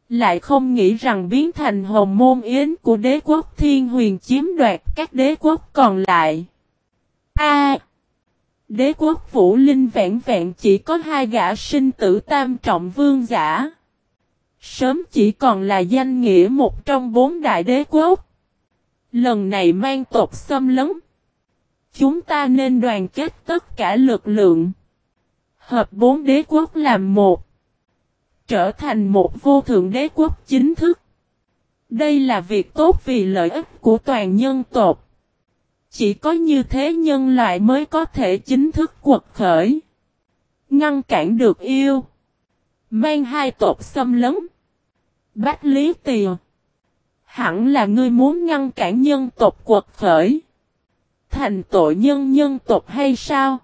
Lại không nghĩ rằng biến thành hồng môn yến của đế quốc thiên huyền chiếm đoạt các đế quốc còn lại. A đế quốc Vũ Linh vẹn vẹn chỉ có hai gã sinh tử tam trọng vương giả. Sớm chỉ còn là danh nghĩa một trong bốn đại đế quốc. Lần này mang tộc xâm lấn. Chúng ta nên đoàn kết tất cả lực lượng. Hợp bốn đế quốc làm một. Trở thành một vô thượng đế quốc chính thức. Đây là việc tốt vì lợi ích của toàn nhân tộc. Chỉ có như thế nhân loại mới có thể chính thức quật khởi. Ngăn cản được yêu. Mang hai tộc xâm lấn. Bách Lý Tìa. Hẳn là ngươi muốn ngăn cản nhân tộc quật khởi. Thành tội nhân nhân tộc hay sao?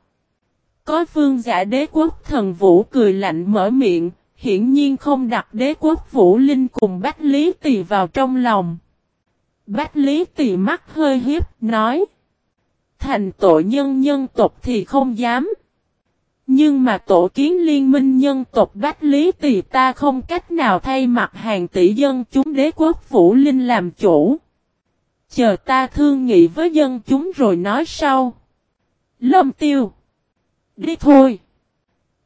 Có vương giả đế quốc thần vũ cười lạnh mở miệng, hiển nhiên không đặt đế quốc vũ linh cùng Bách Lý Tỳ vào trong lòng. Bách Lý Tỳ mắt hơi hiếp, nói. Thành tội nhân nhân tộc thì không dám. Nhưng mà tổ kiến liên minh nhân tộc Bách Lý Tỳ ta không cách nào thay mặt hàng tỷ dân chúng đế quốc Vũ Linh làm chủ. Chờ ta thương nghị với dân chúng rồi nói sau. Lâm tiêu. Đi thôi.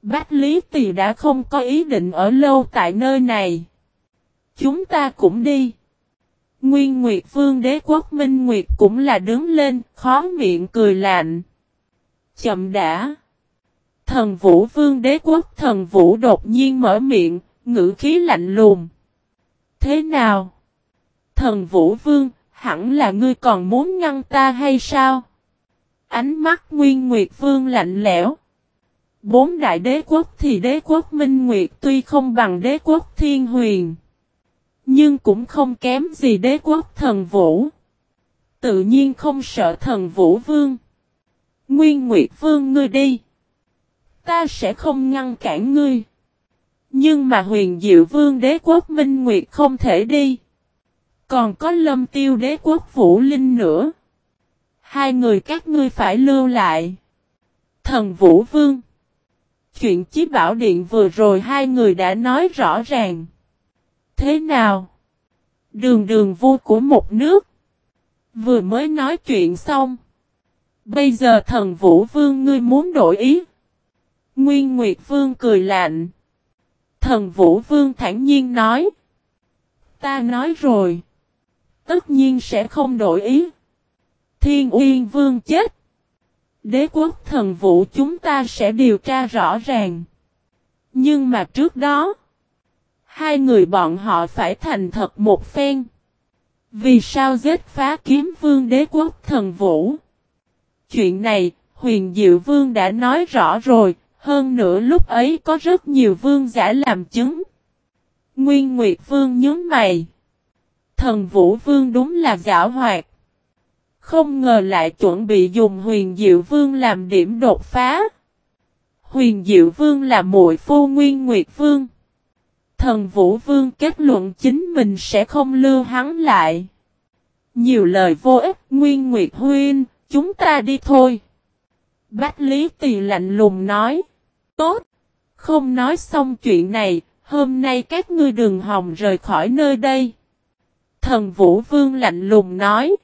Bách Lý Tỳ đã không có ý định ở lâu tại nơi này. Chúng ta cũng đi. Nguyên Nguyệt Vương đế quốc Minh Nguyệt cũng là đứng lên, khó miệng cười lạnh. Chậm đã. Thần Vũ Vương đế quốc thần Vũ đột nhiên mở miệng, ngữ khí lạnh lùng. Thế nào? Thần Vũ Vương, hẳn là ngươi còn muốn ngăn ta hay sao? Ánh mắt Nguyên Nguyệt Vương lạnh lẽo. Bốn đại đế quốc thì đế quốc Minh Nguyệt tuy không bằng đế quốc Thiên Huyền. Nhưng cũng không kém gì đế quốc thần Vũ. Tự nhiên không sợ thần Vũ Vương. Nguyên Nguyệt Vương ngươi đi. Ta sẽ không ngăn cản ngươi. Nhưng mà huyền diệu vương đế quốc Minh Nguyệt không thể đi. Còn có lâm tiêu đế quốc Vũ Linh nữa. Hai người các ngươi phải lưu lại. Thần Vũ Vương. Chuyện chí bảo điện vừa rồi hai người đã nói rõ ràng. Thế nào? Đường đường vua của một nước. Vừa mới nói chuyện xong. Bây giờ thần Vũ Vương ngươi muốn đổi ý. Nguyên Nguyệt Vương cười lạnh. Thần Vũ Vương thản nhiên nói. Ta nói rồi. Tất nhiên sẽ không đổi ý. Thiên Uyên Vương chết. Đế quốc thần vũ chúng ta sẽ điều tra rõ ràng. Nhưng mà trước đó. Hai người bọn họ phải thành thật một phen. Vì sao giết phá kiếm vương đế quốc thần vũ? Chuyện này, huyền diệu vương đã nói rõ rồi, hơn nữa lúc ấy có rất nhiều vương giả làm chứng. Nguyên Nguyệt Vương nhớ mày. Thần Vũ Vương đúng là giả hoạt. Không ngờ lại chuẩn bị dùng huyền diệu vương làm điểm đột phá. Huyền Diệu Vương là muội phu Nguyên Nguyệt Vương. Thần Vũ Vương kết luận chính mình sẽ không lưu hắn lại. Nhiều lời vô ích, Nguyên Nguyệt Huyên, chúng ta đi thôi. Bách Lý Tỳ lạnh lùng nói. Tốt. Không nói xong chuyện này, hôm nay các ngươi đừng hòng rời khỏi nơi đây. Thần Vũ Vương lạnh lùng nói.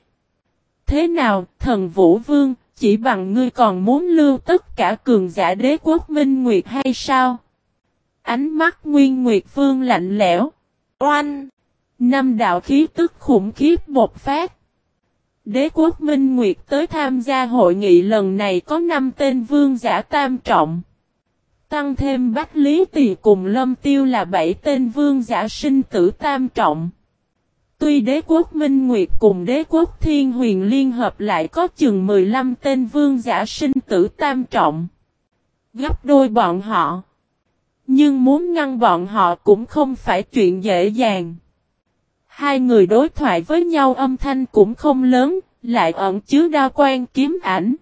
Thế nào, thần Vũ Vương, chỉ bằng ngươi còn muốn lưu tất cả cường giả đế quốc Minh Nguyệt hay sao? Ánh mắt Nguyên Nguyệt Vương lạnh lẽo. Oanh! Năm đạo khí tức khủng khiếp bột phát. Đế quốc Minh Nguyệt tới tham gia hội nghị lần này có 5 tên vương giả tam trọng. Tăng thêm Bách Lý Tỳ cùng Lâm Tiêu là 7 tên vương giả sinh tử tam trọng. Tuy đế quốc Minh Nguyệt cùng đế quốc Thiên Huyền liên hợp lại có chừng 15 tên vương giả sinh tử tam trọng. Gấp đôi bọn họ. Nhưng muốn ngăn bọn họ cũng không phải chuyện dễ dàng. Hai người đối thoại với nhau âm thanh cũng không lớn, lại ẩn chứa đa quan kiếm ảnh.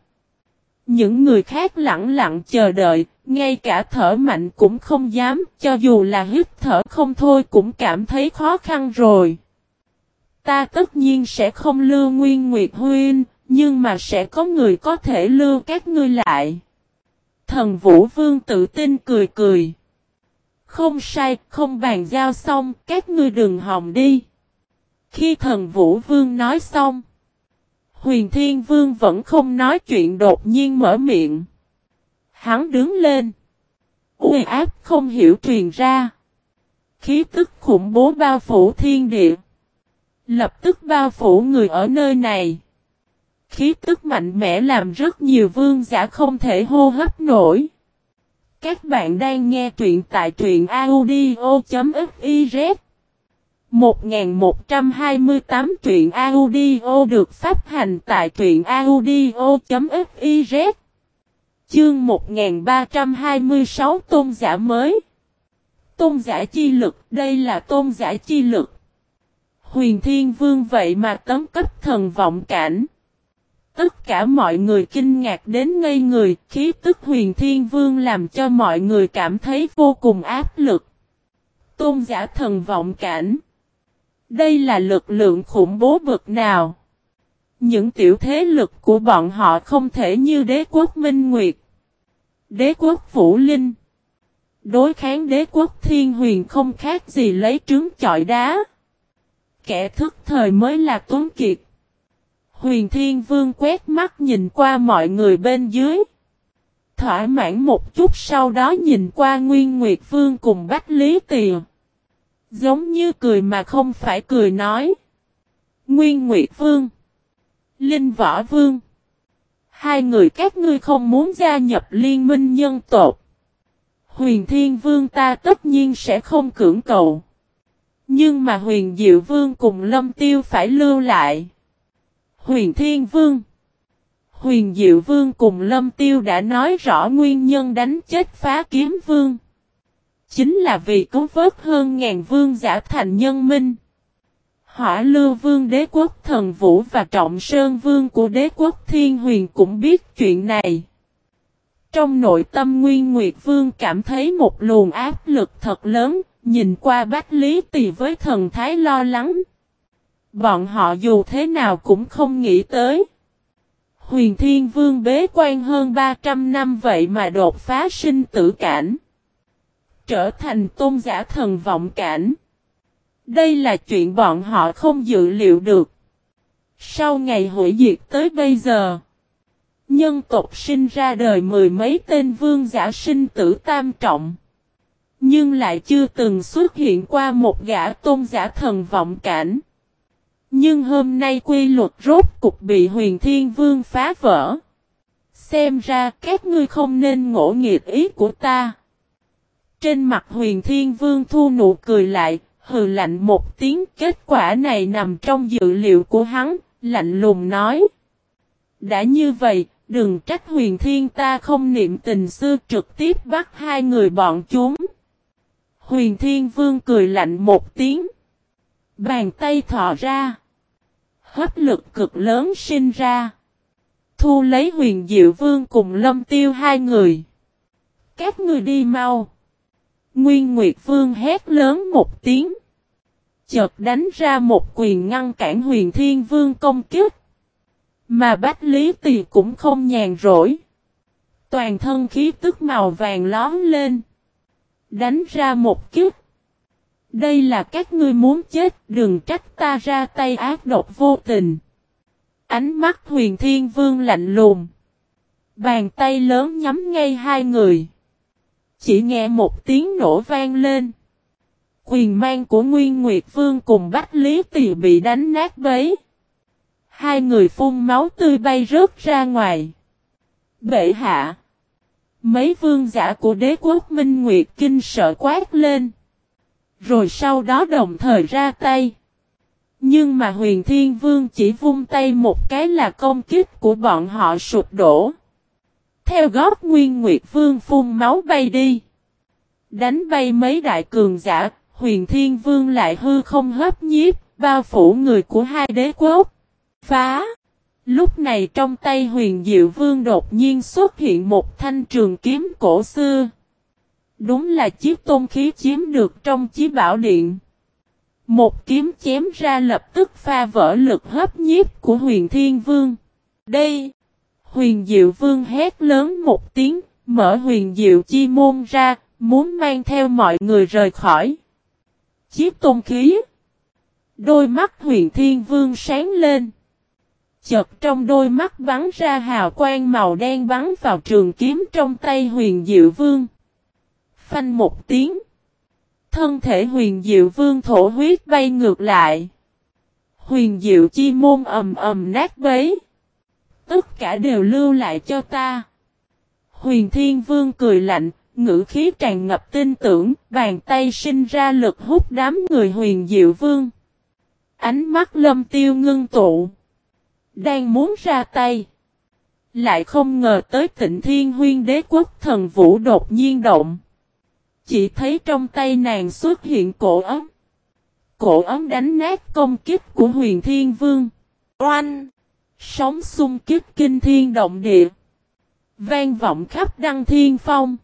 Những người khác lặng lặng chờ đợi, ngay cả thở mạnh cũng không dám, cho dù là hít thở không thôi cũng cảm thấy khó khăn rồi. Ta tất nhiên sẽ không lưu Nguyên Nguyệt Huyên, nhưng mà sẽ có người có thể lưu các ngươi lại. Thần Vũ Vương tự tin cười cười. Không sai, không bàn giao xong, các ngươi đừng hòng đi. Khi thần Vũ Vương nói xong, Huyền Thiên Vương vẫn không nói chuyện đột nhiên mở miệng. Hắn đứng lên. Uy áp không hiểu truyền ra. Khí tức khủng bố bao phủ thiên địa. Lập tức bao phủ người ở nơi này. Khí tức mạnh mẽ làm rất nhiều vương giả không thể hô hấp nổi. Các bạn đang nghe truyện tại truyện audio.fiz 1128 truyện audio được phát hành tại truyện audio.fiz Chương 1326 Tôn giả mới Tôn giả chi lực, đây là tôn giả chi lực. Huyền Thiên Vương vậy mà tấm cấp thần vọng cảnh. Tất cả mọi người kinh ngạc đến ngây người, khí tức huyền thiên vương làm cho mọi người cảm thấy vô cùng áp lực. Tôn giả thần vọng cảnh. Đây là lực lượng khủng bố bực nào? Những tiểu thế lực của bọn họ không thể như đế quốc Minh Nguyệt, đế quốc Vũ Linh. Đối kháng đế quốc Thiên Huyền không khác gì lấy trứng chọi đá. Kẻ thức thời mới là tuấn kiệt. Huyền Thiên Vương quét mắt nhìn qua mọi người bên dưới. Thỏa mãn một chút sau đó nhìn qua Nguyên Nguyệt Vương cùng Bách Lý Tìa, Giống như cười mà không phải cười nói. Nguyên Nguyệt Vương. Linh Võ Vương. Hai người các ngươi không muốn gia nhập liên minh nhân tộc. Huyền Thiên Vương ta tất nhiên sẽ không cưỡng cầu. Nhưng mà huyền Diệu Vương cùng Lâm Tiêu phải lưu lại. Huyền Thiên Vương Huyền Diệu Vương cùng Lâm Tiêu đã nói rõ nguyên nhân đánh chết phá kiếm vương. Chính là vì cứu vớt hơn ngàn vương giả thành nhân minh. Hỏa lưu vương đế quốc thần vũ và trọng sơn vương của đế quốc thiên huyền cũng biết chuyện này. Trong nội tâm Nguyên Nguyệt Vương cảm thấy một luồng áp lực thật lớn, nhìn qua Bách Lý Tỳ với thần thái lo lắng. Bọn họ dù thế nào cũng không nghĩ tới. Huyền Thiên Vương bế quan hơn 300 năm vậy mà đột phá sinh tử cảnh. Trở thành tôn giả thần vọng cảnh. Đây là chuyện bọn họ không dự liệu được. Sau ngày hủy diệt tới bây giờ. Nhân tộc sinh ra đời mười mấy tên vương giả sinh tử tam trọng. Nhưng lại chưa từng xuất hiện qua một gã tôn giả thần vọng cảnh. Nhưng hôm nay quy luật rốt cục bị huyền thiên vương phá vỡ. Xem ra các ngươi không nên ngỗ nghiệt ý của ta. Trên mặt huyền thiên vương thu nụ cười lại, hừ lạnh một tiếng kết quả này nằm trong dự liệu của hắn, lạnh lùng nói. Đã như vậy, đừng trách huyền thiên ta không niệm tình xưa trực tiếp bắt hai người bọn chúng. Huyền thiên vương cười lạnh một tiếng. Bàn tay thọ ra hấp lực cực lớn sinh ra. Thu lấy huyền diệu vương cùng lâm tiêu hai người. Các người đi mau. Nguyên Nguyệt Vương hét lớn một tiếng. Chợt đánh ra một quyền ngăn cản huyền thiên vương công kích. Mà Bách Lý Tỳ cũng không nhàn rỗi. Toàn thân khí tức màu vàng lón lên. Đánh ra một kiếp. Đây là các ngươi muốn chết, đừng trách ta ra tay ác độc vô tình. Ánh mắt huyền thiên vương lạnh lùng. Bàn tay lớn nhắm ngay hai người. Chỉ nghe một tiếng nổ vang lên. Quyền mang của Nguyên Nguyệt Vương cùng Bách Lý Tỳ bị đánh nát bấy. Hai người phun máu tươi bay rớt ra ngoài. Bệ hạ. Mấy vương giả của đế quốc Minh Nguyệt kinh sợ quát lên. Rồi sau đó đồng thời ra tay. Nhưng mà huyền thiên vương chỉ vung tay một cái là công kích của bọn họ sụp đổ. Theo gót nguyên nguyệt vương phun máu bay đi. Đánh bay mấy đại cường giả, huyền thiên vương lại hư không hấp nhiếp, bao phủ người của hai đế quốc. Phá! Lúc này trong tay huyền diệu vương đột nhiên xuất hiện một thanh trường kiếm cổ xưa. Đúng là chiếc tôn khí chiếm được trong chí bảo điện. Một kiếm chém ra lập tức pha vỡ lực hấp nhiếp của huyền thiên vương. Đây! Huyền diệu vương hét lớn một tiếng, mở huyền diệu chi môn ra, muốn mang theo mọi người rời khỏi. Chiếc tôn khí. Đôi mắt huyền thiên vương sáng lên. Chợt trong đôi mắt bắn ra hào quang màu đen bắn vào trường kiếm trong tay huyền diệu vương. Phanh một tiếng. Thân thể huyền diệu vương thổ huyết bay ngược lại. Huyền diệu chi môn ầm ầm nát bấy. Tất cả đều lưu lại cho ta. Huyền thiên vương cười lạnh, ngữ khí tràn ngập tin tưởng, bàn tay sinh ra lực hút đám người huyền diệu vương. Ánh mắt lâm tiêu ngưng tụ. Đang muốn ra tay. Lại không ngờ tới tịnh thiên huyên đế quốc thần vũ đột nhiên động. Chỉ thấy trong tay nàng xuất hiện cổ ấm. Cổ ấm đánh nát công kích của huyền thiên vương. Oanh! Sóng xung kích kinh thiên động địa. Vang vọng khắp đăng thiên phong.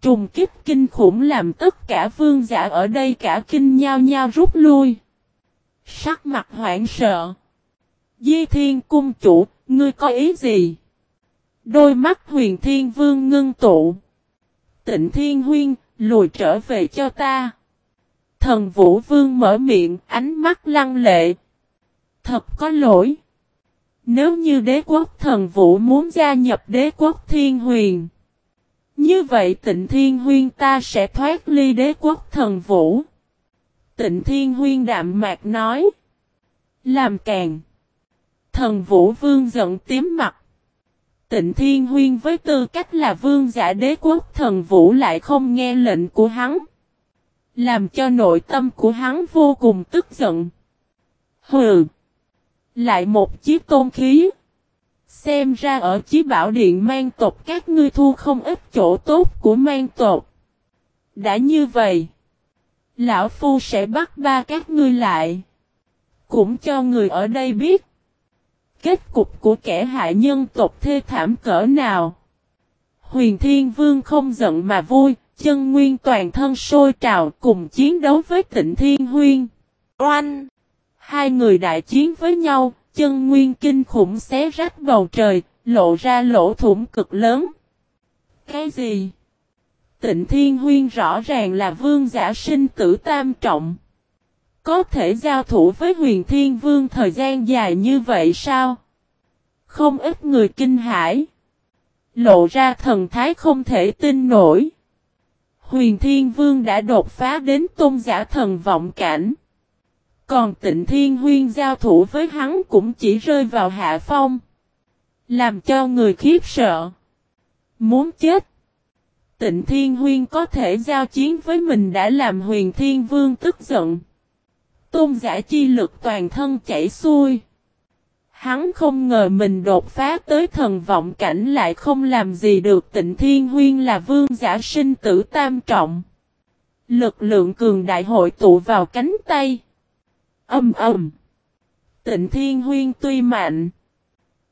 Trùng kích kinh khủng làm tất cả vương giả ở đây cả kinh nhau nhau rút lui. Sắc mặt hoảng sợ. Di thiên cung chủ, ngươi có ý gì? Đôi mắt huyền thiên vương ngưng tụ. Tịnh thiên huyên, lùi trở về cho ta. Thần vũ vương mở miệng, ánh mắt lăng lệ. Thật có lỗi. Nếu như đế quốc thần vũ muốn gia nhập đế quốc thiên huyền. Như vậy tịnh thiên huyên ta sẽ thoát ly đế quốc thần vũ. Tịnh thiên huyên đạm mạc nói. Làm càng. Thần vũ vương giận tím mặt. Tịnh thiên huyên với tư cách là vương giả đế quốc thần vũ lại không nghe lệnh của hắn. Làm cho nội tâm của hắn vô cùng tức giận. Hừ. Lại một chiếc tôn khí. Xem ra ở chí bảo điện mang tộc các ngươi thu không ít chỗ tốt của mang tộc. Đã như vậy. Lão Phu sẽ bắt ba các ngươi lại. Cũng cho người ở đây biết. Kết cục của kẻ hại nhân tộc thê thảm cỡ nào. Huyền Thiên Vương không giận mà vui, chân nguyên toàn thân sôi trào cùng chiến đấu với tịnh Thiên Huyên. Oanh! Hai người đại chiến với nhau, chân nguyên kinh khủng xé rách bầu trời, lộ ra lỗ thủng cực lớn. Cái gì? Tịnh Thiên Huyên rõ ràng là vương giả sinh tử tam trọng. Có thể giao thủ với huyền thiên vương thời gian dài như vậy sao? Không ít người kinh hãi. Lộ ra thần thái không thể tin nổi. Huyền thiên vương đã đột phá đến tôn giả thần vọng cảnh. Còn tịnh thiên huyên giao thủ với hắn cũng chỉ rơi vào hạ phong. Làm cho người khiếp sợ. Muốn chết. Tịnh thiên huyên có thể giao chiến với mình đã làm huyền thiên vương tức giận. Tôn giả chi lực toàn thân chảy xuôi. Hắn không ngờ mình đột phá tới thần vọng cảnh lại không làm gì được tịnh thiên huyên là vương giả sinh tử tam trọng. Lực lượng cường đại hội tụ vào cánh tay. Âm ầm. Tịnh Thiên Huyên tuy mạnh.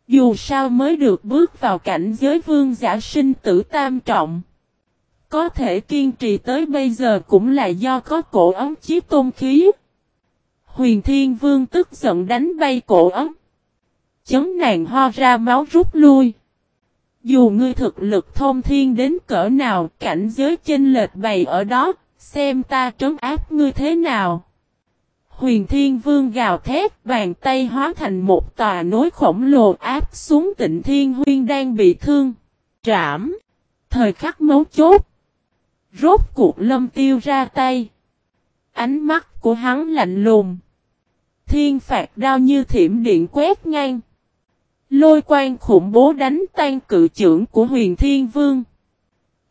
Dù sao mới được bước vào cảnh giới vương giả sinh tử tam trọng. Có thể kiên trì tới bây giờ cũng là do có cổ ấm chiếc tôn khí. Huyền Thiên Vương tức giận đánh bay cổ ấm. Chấn nàng ho ra máu rút lui. Dù ngươi thực lực thông thiên đến cỡ nào, cảnh giới chênh lệch bày ở đó, xem ta trấn áp ngươi thế nào. Huyền Thiên Vương gào thét, bàn tay hóa thành một tòa nối khổng lồ áp xuống tịnh Thiên Huyên đang bị thương. Trảm! Thời khắc mấu chốt. Rốt cuộc lâm tiêu ra tay. Ánh mắt của hắn lạnh lùng. Thiên phạt đao như thiểm điện quét ngang. Lôi quang khủng bố đánh tan cự trưởng của huyền thiên vương.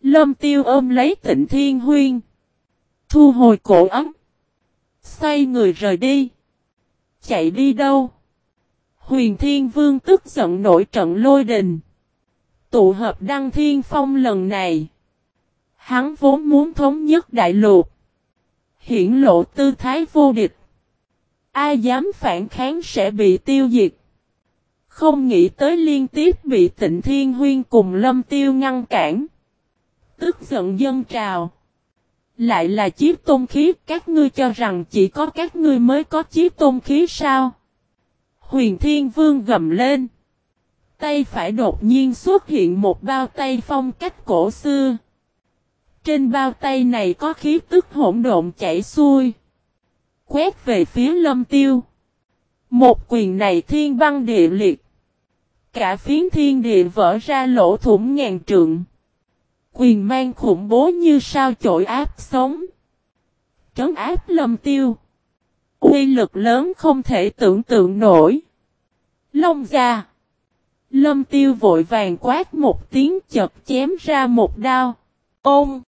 Lâm tiêu ôm lấy tịnh thiên huyên. Thu hồi cổ ấm. Xoay người rời đi. Chạy đi đâu? Huyền thiên vương tức giận nổi trận lôi đình. Tụ hợp đăng thiên phong lần này. Hắn vốn muốn thống nhất đại lục. Hiển lộ tư thái vô địch. Ai dám phản kháng sẽ bị tiêu diệt. Không nghĩ tới liên tiếp bị tịnh thiên huyên cùng lâm tiêu ngăn cản. Tức giận dân trào. Lại là chiếc tôn khí, các ngươi cho rằng chỉ có các ngươi mới có chiếc tôn khí sao? Huyền thiên vương gầm lên. Tay phải đột nhiên xuất hiện một bao tay phong cách cổ xưa. Trên bao tay này có khí tức hỗn độn chảy xuôi. Quét về phía lâm tiêu. Một quyền này thiên băng địa liệt. Cả phiến thiên địa vỡ ra lỗ thủng ngàn trượng. Quyền mang khủng bố như sao chổi áp sống. Trấn áp lâm tiêu. Uy lực lớn không thể tưởng tượng nổi. Long ra. Lâm tiêu vội vàng quát một tiếng chật chém ra một đao. Ôm.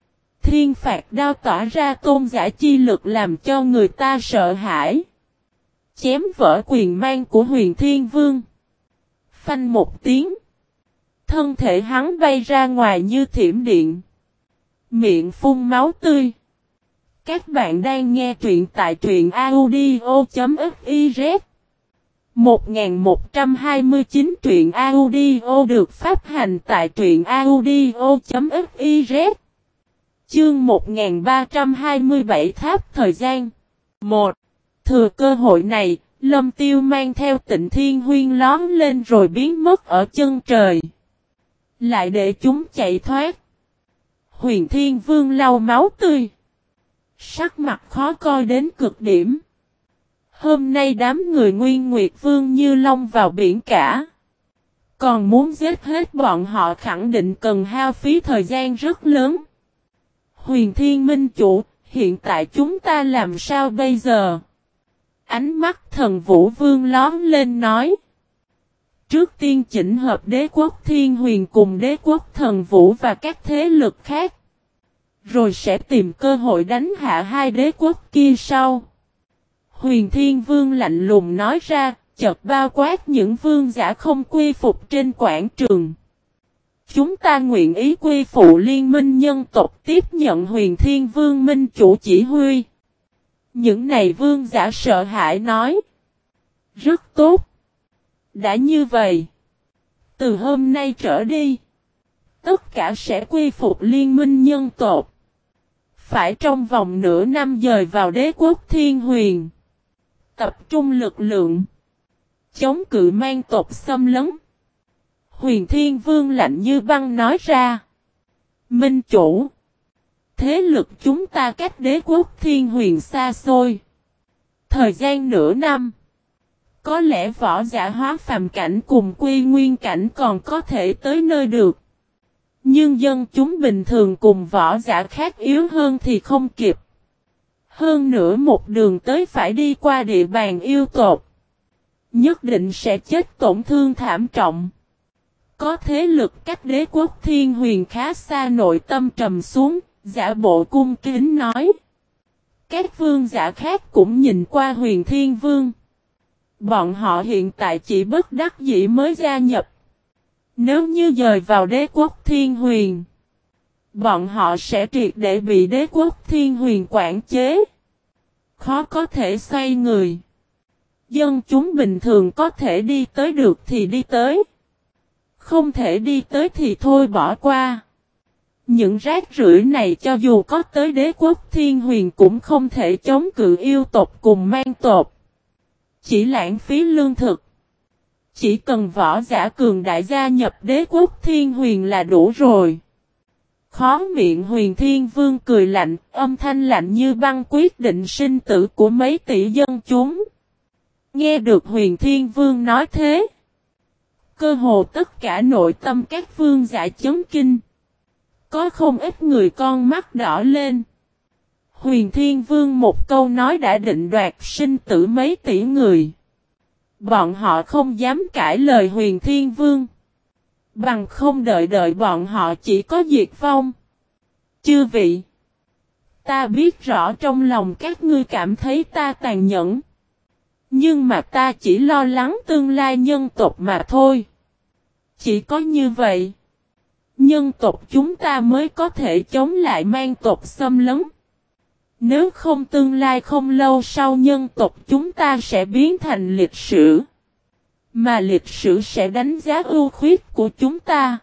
Thiên phạt đao tỏa ra tôn giả chi lực làm cho người ta sợ hãi. Chém vỡ quyền mang của huyền thiên vương. Phanh một tiếng. Thân thể hắn bay ra ngoài như thiểm điện. Miệng phun máu tươi. Các bạn đang nghe truyện tại truyện audio.fif. 1129 truyện audio được phát hành tại truyện audio.fiz Chương 1327 tháp thời gian 1. Thừa cơ hội này, Lâm Tiêu mang theo tịnh thiên huyên lón lên rồi biến mất ở chân trời. Lại để chúng chạy thoát. Huyền thiên vương lau máu tươi. Sắc mặt khó coi đến cực điểm. Hôm nay đám người nguyên nguyệt vương như long vào biển cả. Còn muốn giết hết bọn họ khẳng định cần hao phí thời gian rất lớn. Huyền thiên minh chủ, hiện tại chúng ta làm sao bây giờ? Ánh mắt thần vũ vương lón lên nói. Trước tiên chỉnh hợp đế quốc thiên huyền cùng đế quốc thần vũ và các thế lực khác. Rồi sẽ tìm cơ hội đánh hạ hai đế quốc kia sau. Huyền thiên vương lạnh lùng nói ra, chợt bao quát những vương giả không quy phục trên quảng trường. Chúng ta nguyện ý quy phụ liên minh nhân tộc tiếp nhận huyền thiên vương minh chủ chỉ huy. Những này vương giả sợ hãi nói. Rất tốt. Đã như vậy. Từ hôm nay trở đi. Tất cả sẽ quy phục liên minh nhân tộc. Phải trong vòng nửa năm dời vào đế quốc thiên huyền. Tập trung lực lượng. Chống cự mang tộc xâm lấn. Huyền Thiên Vương lạnh như băng nói ra. Minh chủ. Thế lực chúng ta cách đế quốc thiên huyền xa xôi. Thời gian nửa năm. Có lẽ võ giả hóa phàm cảnh cùng quy nguyên cảnh còn có thể tới nơi được. Nhưng dân chúng bình thường cùng võ giả khác yếu hơn thì không kịp. Hơn nữa một đường tới phải đi qua địa bàn yêu tột. Nhất định sẽ chết tổn thương thảm trọng. Có thế lực cách đế quốc thiên huyền khá xa nội tâm trầm xuống, giả bộ cung kính nói. Các vương giả khác cũng nhìn qua huyền thiên vương. Bọn họ hiện tại chỉ bất đắc dĩ mới gia nhập. Nếu như dời vào đế quốc thiên huyền, bọn họ sẽ triệt để bị đế quốc thiên huyền quản chế. Khó có thể xoay người. Dân chúng bình thường có thể đi tới được thì đi tới. Không thể đi tới thì thôi bỏ qua. Những rác rưởi này cho dù có tới đế quốc thiên huyền cũng không thể chống cự yêu tộc cùng mang tộc. Chỉ lãng phí lương thực. Chỉ cần võ giả cường đại gia nhập đế quốc thiên huyền là đủ rồi. Khó miệng huyền thiên vương cười lạnh, âm thanh lạnh như băng quyết định sinh tử của mấy tỷ dân chúng. Nghe được huyền thiên vương nói thế. Cơ hồ tất cả nội tâm các vương giả chấn kinh. Có không ít người con mắt đỏ lên. Huyền Thiên Vương một câu nói đã định đoạt sinh tử mấy tỷ người. Bọn họ không dám cãi lời Huyền Thiên Vương. Bằng không đợi đợi bọn họ chỉ có diệt vong. Chư vị. Ta biết rõ trong lòng các ngươi cảm thấy ta tàn nhẫn. Nhưng mà ta chỉ lo lắng tương lai nhân tộc mà thôi. Chỉ có như vậy. Nhân tộc chúng ta mới có thể chống lại mang tộc xâm lấn. Nếu không tương lai không lâu sau nhân tộc chúng ta sẽ biến thành lịch sử. Mà lịch sử sẽ đánh giá ưu khuyết của chúng ta.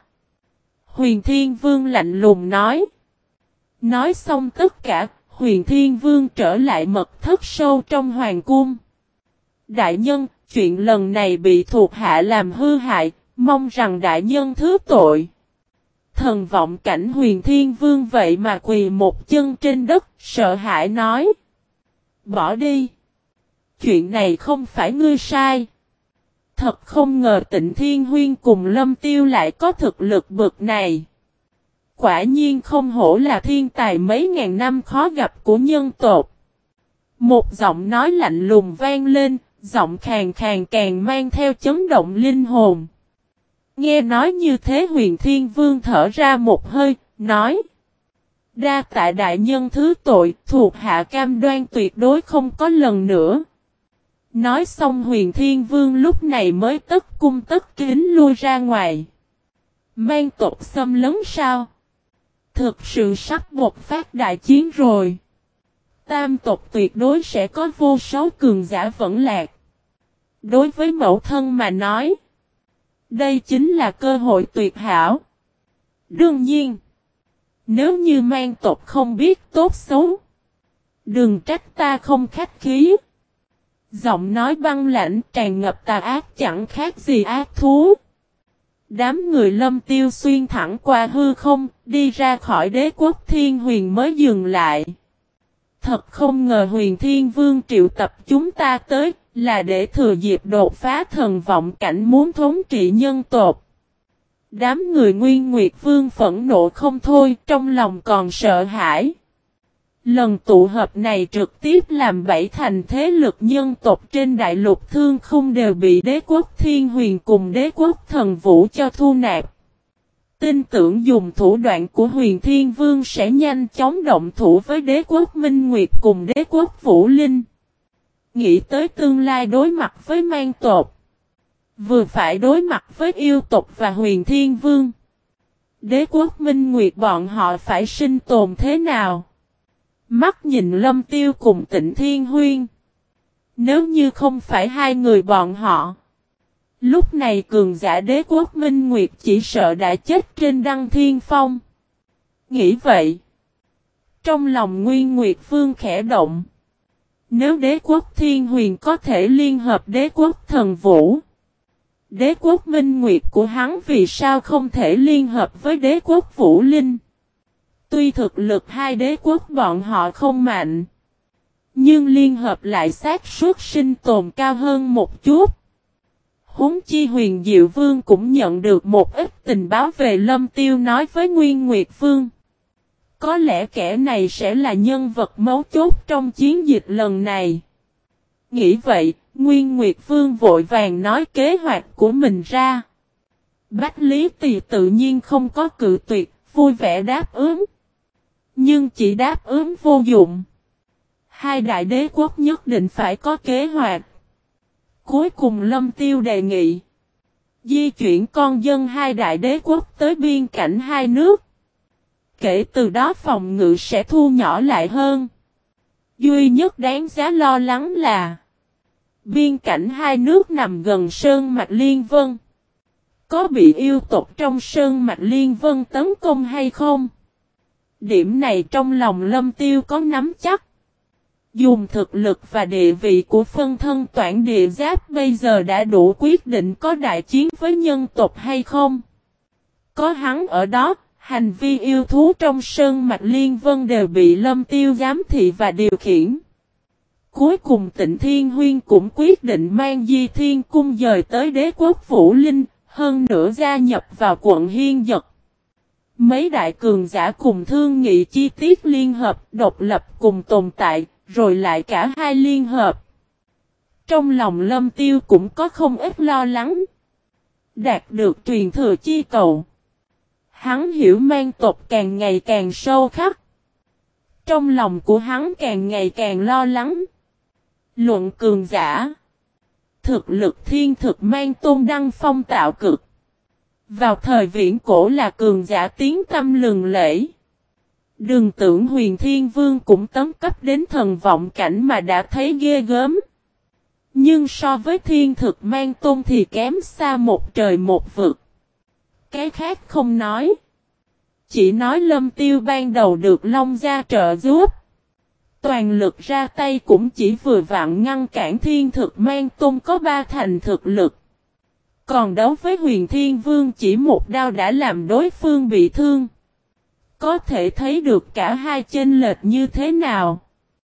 Huyền Thiên Vương lạnh lùng nói. Nói xong tất cả, Huyền Thiên Vương trở lại mật thất sâu trong hoàng cung. Đại nhân, chuyện lần này bị thuộc hạ làm hư hại, mong rằng đại nhân thứ tội. Thần vọng cảnh huyền thiên vương vậy mà quỳ một chân trên đất, sợ hãi nói. Bỏ đi. Chuyện này không phải ngươi sai. Thật không ngờ tịnh thiên huyên cùng lâm tiêu lại có thực lực bực này. Quả nhiên không hổ là thiên tài mấy ngàn năm khó gặp của nhân tộc. Một giọng nói lạnh lùng vang lên, giọng khàn khàn càng mang theo chấn động linh hồn. Nghe nói như thế huyền thiên vương thở ra một hơi, nói. Đa tại đại nhân thứ tội, thuộc hạ cam đoan tuyệt đối không có lần nữa. Nói xong huyền thiên vương lúc này mới tất cung tất kính lui ra ngoài. Mang tộc xâm lấn sao? Thực sự sắp một phát đại chiến rồi. Tam tộc tuyệt đối sẽ có vô số cường giả vẫn lạc. Đối với mẫu thân mà nói. Đây chính là cơ hội tuyệt hảo. Đương nhiên. Nếu như mang tộc không biết tốt xấu. Đừng trách ta không khách khí. Giọng nói băng lãnh tràn ngập tà ác chẳng khác gì ác thú. Đám người lâm tiêu xuyên thẳng qua hư không, đi ra khỏi đế quốc thiên huyền mới dừng lại. Thật không ngờ huyền thiên vương triệu tập chúng ta tới, là để thừa dịp đột phá thần vọng cảnh muốn thống trị nhân tộc. Đám người nguyên nguyệt vương phẫn nộ không thôi, trong lòng còn sợ hãi. Lần tụ hợp này trực tiếp làm bảy thành thế lực nhân tộc trên đại lục thương không đều bị đế quốc thiên huyền cùng đế quốc thần vũ cho thu nạp. Tin tưởng dùng thủ đoạn của huyền thiên vương sẽ nhanh chóng động thủ với đế quốc minh nguyệt cùng đế quốc vũ linh. Nghĩ tới tương lai đối mặt với mang tộc. Vừa phải đối mặt với yêu tộc và huyền thiên vương. Đế quốc minh nguyệt bọn họ phải sinh tồn thế nào? Mắt nhìn lâm tiêu cùng tịnh thiên huyên. Nếu như không phải hai người bọn họ. Lúc này cường giả đế quốc minh nguyệt chỉ sợ đã chết trên đăng thiên phong. Nghĩ vậy. Trong lòng nguyên nguyệt vương khẽ động. Nếu đế quốc thiên huyền có thể liên hợp đế quốc thần vũ. Đế quốc minh nguyệt của hắn vì sao không thể liên hợp với đế quốc vũ linh. Tuy thực lực hai đế quốc bọn họ không mạnh. Nhưng liên hợp lại xác suất sinh tồn cao hơn một chút. Húng chi huyền diệu vương cũng nhận được một ít tình báo về lâm tiêu nói với Nguyên Nguyệt Vương. Có lẽ kẻ này sẽ là nhân vật mấu chốt trong chiến dịch lần này. Nghĩ vậy, Nguyên Nguyệt Vương vội vàng nói kế hoạch của mình ra. Bách Lý Tỳ tự nhiên không có cự tuyệt, vui vẻ đáp ứng. Nhưng chỉ đáp ứng vô dụng. Hai đại đế quốc nhất định phải có kế hoạch. Cuối cùng Lâm Tiêu đề nghị. Di chuyển con dân hai đại đế quốc tới biên cảnh hai nước. Kể từ đó phòng ngự sẽ thu nhỏ lại hơn. Duy nhất đáng giá lo lắng là Biên cảnh hai nước nằm gần Sơn Mạch Liên Vân. Có bị yêu tộc trong Sơn Mạch Liên Vân tấn công hay không? Điểm này trong lòng lâm tiêu có nắm chắc. Dùng thực lực và địa vị của phân thân toản địa giáp bây giờ đã đủ quyết định có đại chiến với nhân tộc hay không. Có hắn ở đó, hành vi yêu thú trong sơn mạch liên vân đều bị lâm tiêu giám thị và điều khiển. Cuối cùng tịnh Thiên Huyên cũng quyết định mang Di Thiên Cung dời tới đế quốc Vũ Linh, hơn nữa gia nhập vào quận Hiên Dật. Mấy đại cường giả cùng thương nghị chi tiết liên hợp, độc lập cùng tồn tại, rồi lại cả hai liên hợp. Trong lòng lâm tiêu cũng có không ít lo lắng. Đạt được truyền thừa chi cầu. Hắn hiểu mang tộc càng ngày càng sâu khắc. Trong lòng của hắn càng ngày càng lo lắng. Luận cường giả. Thực lực thiên thực mang tôn đăng phong tạo cực. Vào thời viễn cổ là cường giả tiếng tâm lừng lễ. Đừng tưởng huyền thiên vương cũng tấn cấp đến thần vọng cảnh mà đã thấy ghê gớm. Nhưng so với thiên thực mang tôn thì kém xa một trời một vực. Cái khác không nói. Chỉ nói lâm tiêu ban đầu được Long Gia trợ giúp. Toàn lực ra tay cũng chỉ vừa vặn ngăn cản thiên thực mang tung có ba thành thực lực. Còn đấu với huyền thiên vương chỉ một đao đã làm đối phương bị thương. Có thể thấy được cả hai chênh lệch như thế nào.